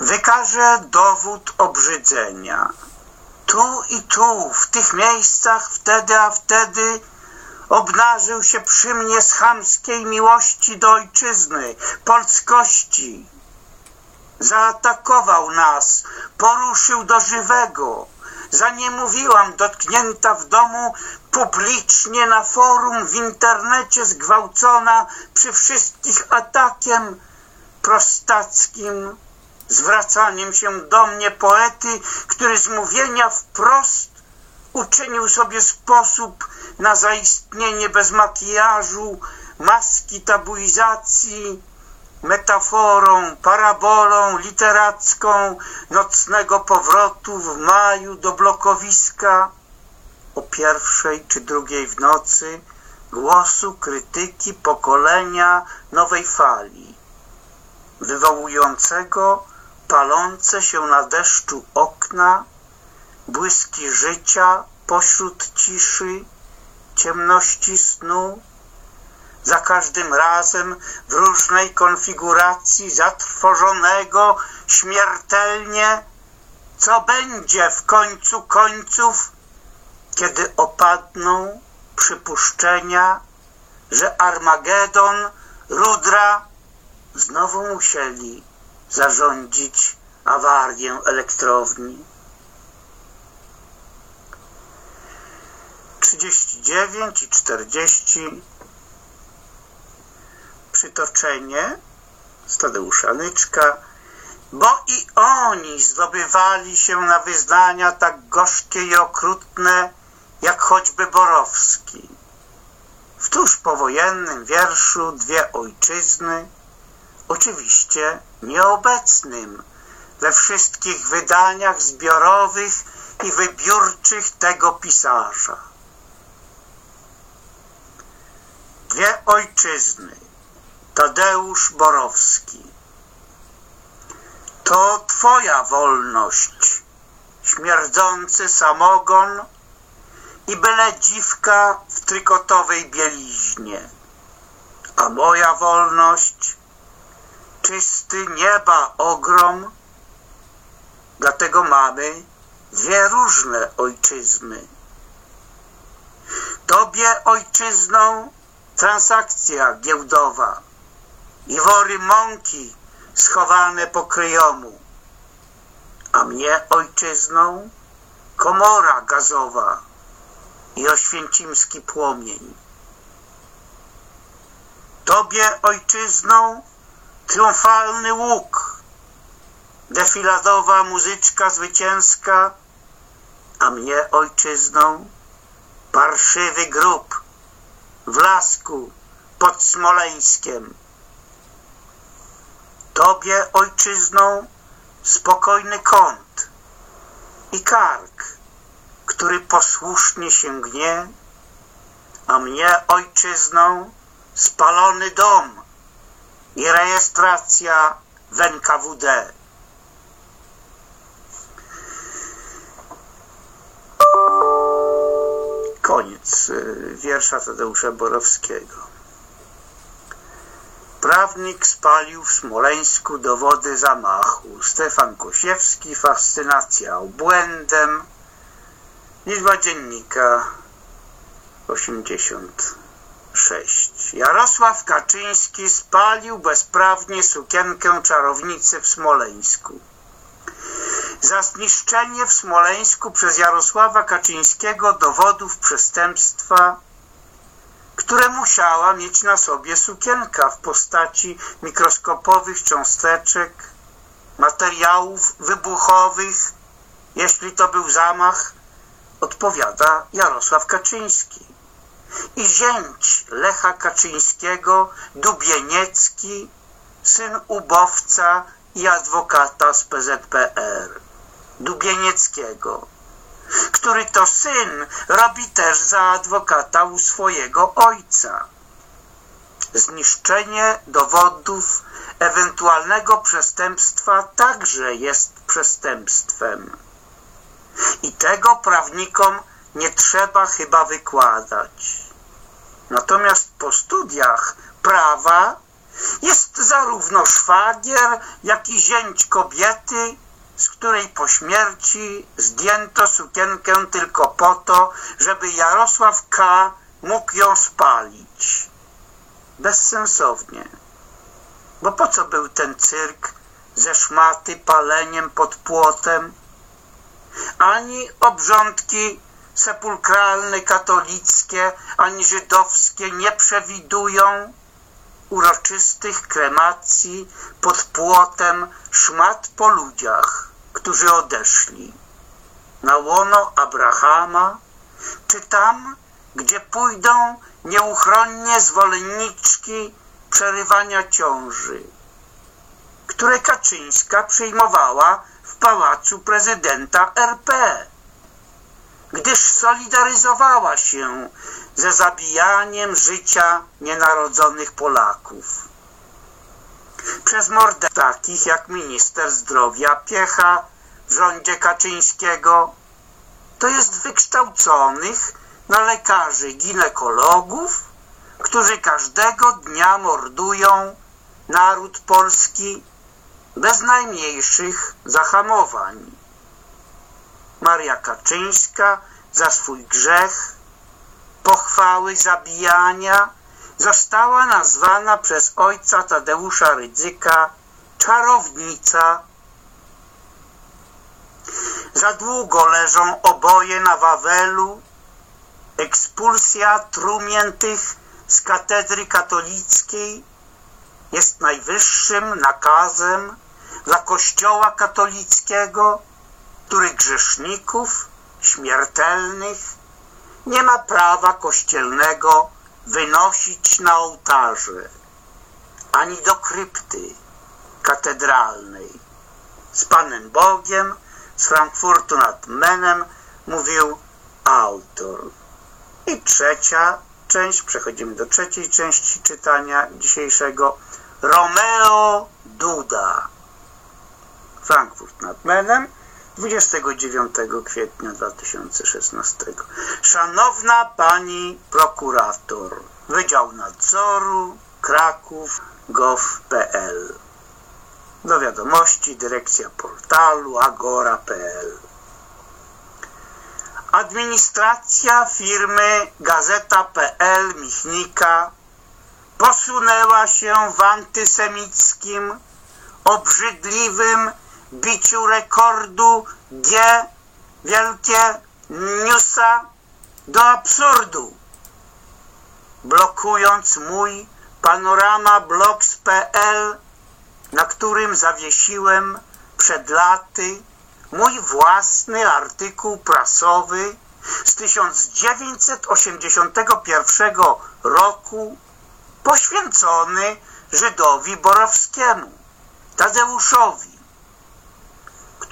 Wykaże dowód obrzydzenia. Tu i tu, w tych miejscach, wtedy a wtedy obnażył się przy mnie z chamskiej miłości do ojczyzny, polskości. Zaatakował nas, poruszył do żywego. Zaniemówiłam, dotknięta w domu, publicznie na forum, w internecie zgwałcona przy wszystkich atakiem prostackim, zwracaniem się do mnie poety, który z mówienia wprost uczynił sobie sposób na zaistnienie bez makijażu, maski tabuizacji, metaforą, parabolą literacką nocnego powrotu w maju do blokowiska. O pierwszej czy drugiej w nocy głosu krytyki pokolenia nowej fali, wywołującego palące się na deszczu okna, błyski życia pośród ciszy, ciemności snu, za każdym razem w różnej konfiguracji zatrwożonego śmiertelnie, co będzie w końcu końców, kiedy opadną przypuszczenia, że Armagedon, Rudra znowu musieli zarządzić awarię elektrowni. 39 i 40 przytoczenie z Nyczka, bo i oni zdobywali się na wyznania tak gorzkie i okrutne, jak choćby Borowski. W tuż powojennym wierszu Dwie ojczyzny, oczywiście nieobecnym we wszystkich wydaniach zbiorowych i wybiórczych tego pisarza. Dwie ojczyzny Tadeusz Borowski. To Twoja wolność, śmierdzący samogon i byle dziwka w trykotowej bieliźnie. A moja wolność, czysty nieba ogrom, dlatego mamy dwie różne ojczyzny. Tobie ojczyzną transakcja giełdowa i wory mąki schowane po kryjomu, a mnie ojczyzną komora gazowa i oświęcimski płomień. Tobie ojczyzną triumfalny łuk, defiladowa muzyczka zwycięska, a mnie ojczyzną parszywy grób w lasku pod Smoleńskiem. Tobie ojczyzną spokojny kąt i kark, który posłusznie się gnie, a mnie ojczyzną spalony dom i rejestracja w NKWD. Koniec y, wiersza Tadeusza Borowskiego. Prawnik spalił w Smoleńsku dowody zamachu. Stefan Kosiewski, fascynacja obłędem. Liczba dziennika 86. Jarosław Kaczyński spalił bezprawnie sukienkę czarownicy w Smoleńsku. Za zniszczenie w Smoleńsku przez Jarosława Kaczyńskiego dowodów przestępstwa, które musiała mieć na sobie sukienka w postaci mikroskopowych cząsteczek, materiałów wybuchowych, jeśli to był zamach, odpowiada Jarosław Kaczyński. I zięć Lecha Kaczyńskiego, Dubieniecki, syn ubowca i adwokata z PZPR, Dubienieckiego, który to syn robi też za adwokata u swojego ojca. Zniszczenie dowodów ewentualnego przestępstwa także jest przestępstwem. I tego prawnikom nie trzeba chyba wykładać. Natomiast po studiach prawa jest zarówno szwagier, jak i zięć kobiety, z której po śmierci zdjęto sukienkę tylko po to, żeby Jarosław K. mógł ją spalić. Bezsensownie. Bo po co był ten cyrk ze szmaty paleniem pod płotem? Ani obrządki sepulkralne katolickie, ani żydowskie nie przewidują uroczystych kremacji pod płotem szmat po ludziach, którzy odeszli na łono Abrahama, czy tam, gdzie pójdą nieuchronnie zwolenniczki przerywania ciąży, które Kaczyńska przyjmowała w pałacu prezydenta RP, gdyż solidaryzowała się ze zabijaniem życia nienarodzonych Polaków. Przez mordę takich jak minister zdrowia Piecha w rządzie Kaczyńskiego, to jest wykształconych na lekarzy ginekologów, którzy każdego dnia mordują naród polski bez najmniejszych zahamowań. Maria Kaczyńska za swój grzech, pochwały zabijania została nazwana przez ojca Tadeusza Rydzyka czarownica. Za długo leżą oboje na Wawelu, ekspulsja trumien tych z katedry katolickiej jest najwyższym nakazem dla Kościoła katolickiego, który grzeszników śmiertelnych nie ma prawa kościelnego wynosić na ołtarze, ani do krypty katedralnej. Z Panem Bogiem z Frankfurtu nad Menem mówił autor. I trzecia część, przechodzimy do trzeciej części czytania dzisiejszego. Romeo Duda. Frankfurt nad Menem, 29 kwietnia 2016. Szanowna Pani Prokurator, Wydział Nadzoru, Kraków, gov.pl Do wiadomości Dyrekcja Portalu agora.pl Administracja firmy Gazeta.pl Michnika posunęła się w antysemickim, obrzydliwym biciu rekordu G Wielkie Newsa do absurdu, blokując mój panoramablogs.pl, na którym zawiesiłem przed laty mój własny artykuł prasowy z 1981 roku poświęcony Żydowi Borowskiemu, Tadeuszowi,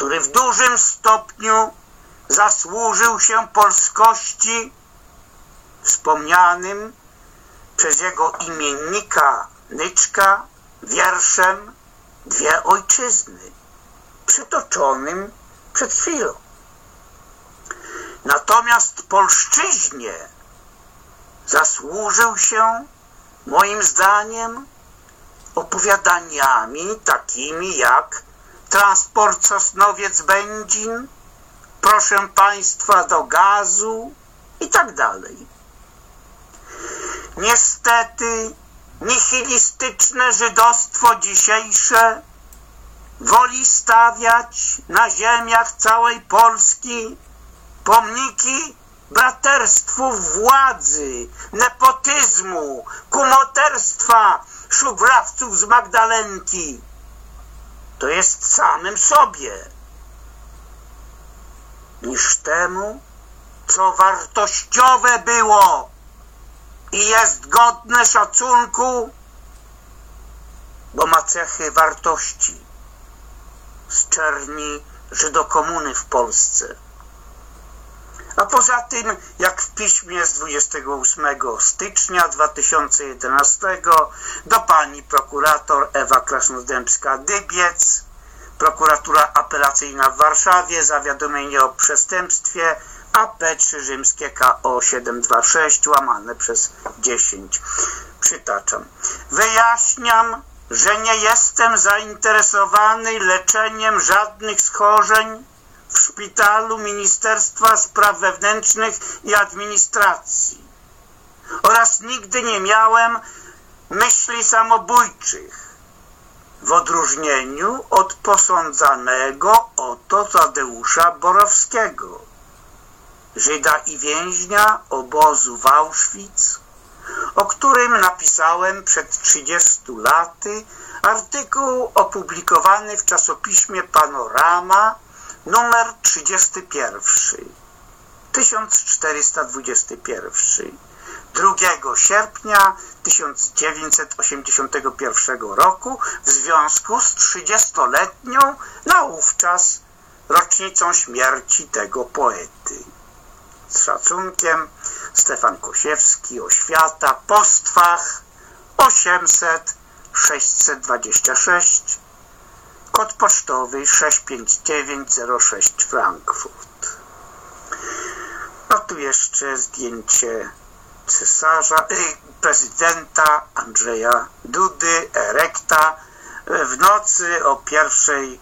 który w dużym stopniu zasłużył się polskości wspomnianym przez jego imiennika Nyczka wierszem Dwie ojczyzny, przytoczonym przed chwilą. Natomiast polszczyźnie zasłużył się, moim zdaniem, opowiadaniami takimi jak Transport Sosnowiec-Będzin, Proszę Państwa do gazu i tak dalej. Niestety, nihilistyczne żydostwo dzisiejsze woli stawiać na ziemiach całej Polski pomniki braterstwu władzy, nepotyzmu, kumoterstwa, szubrawców z Magdalenki. To jest samym sobie niż temu, co wartościowe było i jest godne szacunku, bo ma cechy wartości z czerni Żydokomuny w Polsce. A poza tym, jak w piśmie z 28 stycznia 2011 do pani prokurator Ewa Krasnodębska-Dybiec, prokuratura apelacyjna w Warszawie, zawiadomienie o przestępstwie AP 3 rzymskie KO 726 łamane przez 10. Przytaczam. Wyjaśniam, że nie jestem zainteresowany leczeniem żadnych schorzeń w szpitalu Ministerstwa Spraw Wewnętrznych i Administracji. Oraz nigdy nie miałem myśli samobójczych. W odróżnieniu od posądzanego oto Tadeusza Borowskiego, Żyda i więźnia obozu w Auschwitz, o którym napisałem przed 30 laty artykuł opublikowany w czasopiśmie Panorama numer 31 1421 2 sierpnia 1981 roku w związku z 30-letnią naówczas rocznicą śmierci tego poety. Z szacunkiem Stefan Kosiewski, Oświata, Postwach 800 626 kod pocztowy 65906 Frankfurt. No tu jeszcze zdjęcie cesarza, y, prezydenta Andrzeja Dudy, erekta w nocy o pierwszej,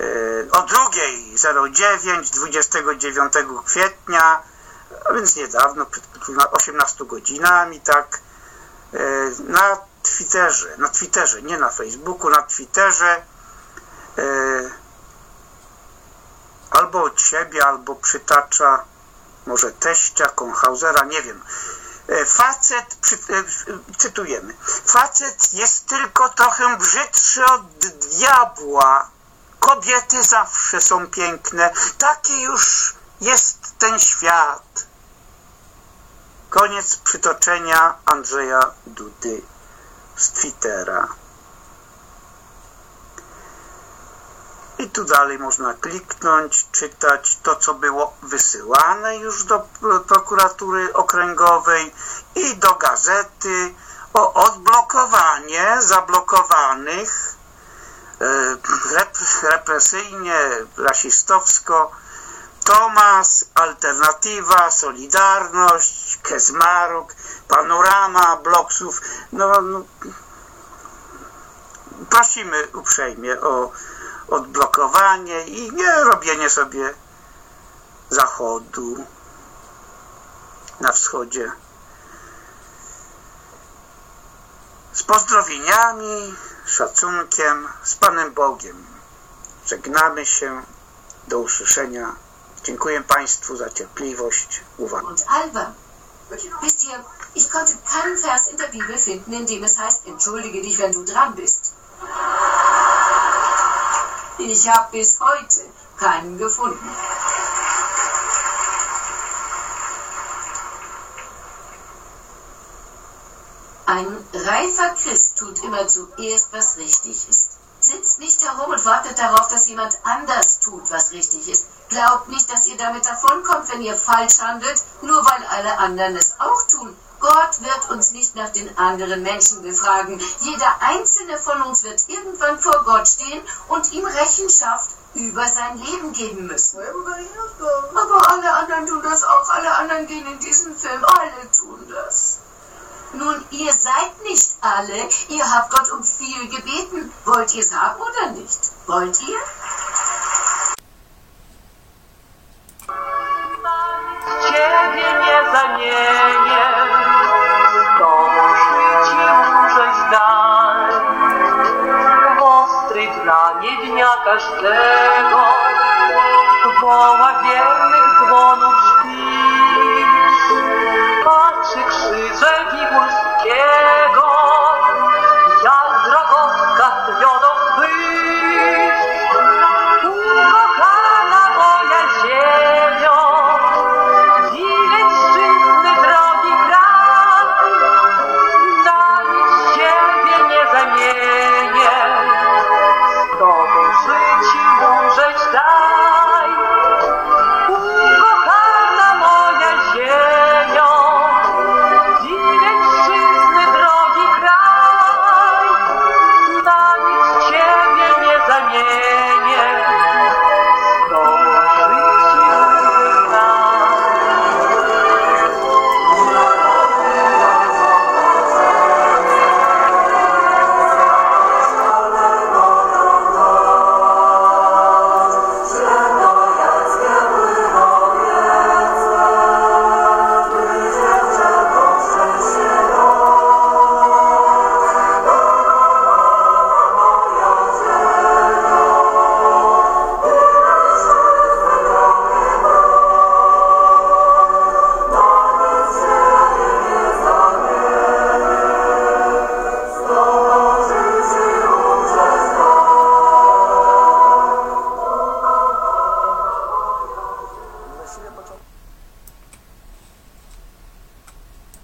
y, o drugiej 09 29 kwietnia, a więc niedawno, przed 18 godzinami, tak, y, na Twitterze, na Twitterze, nie na Facebooku, na Twitterze albo od siebie, albo przytacza może teścia, Konhausera, nie wiem. Facet, cytujemy, facet jest tylko trochę brzydszy od diabła. Kobiety zawsze są piękne. Taki już jest ten świat. Koniec przytoczenia Andrzeja Dudy z Twittera. I tu dalej można kliknąć, czytać to, co było wysyłane już do prokuratury okręgowej i do gazety o odblokowanie zablokowanych represyjnie, rasistowsko Tomas, Alternatywa, Solidarność, Kezmarok, Panorama, Bloksów. No, no, prosimy uprzejmie o odblokowanie i nie robienie sobie zachodu na wschodzie. Z pozdrowieniami, szacunkiem, z Panem Bogiem. Żegnamy się. Do usłyszenia. Dziękuję Państwu za cierpliwość, uwagę. und albern. Wisst ihr, ich konnte keinen Vers in der Bibel finden, in dem es heißt, entschuldige dich, wenn du dran bist. Ich habe bis heute keinen gefunden. Ein reifer Christ tut immer zuerst, was richtig ist. Sitzt nicht herum und wartet darauf, dass jemand anders tut, was richtig ist. Glaubt nicht, dass ihr damit davonkommt, wenn ihr falsch handelt, nur weil alle anderen es auch tun. Gott wird uns nicht nach den anderen Menschen befragen. Jeder einzelne von uns wird irgendwann vor Gott stehen und ihm Rechenschaft über sein Leben geben müssen. Aber alle anderen tun das auch. Alle anderen gehen in diesen Film. Alle tun das. Nun, ihr seid nicht alle. Ihr habt Gott um viel gebeten. Wollt ihr es haben oder nicht? Wollt ihr? Ciebie nie zanieje,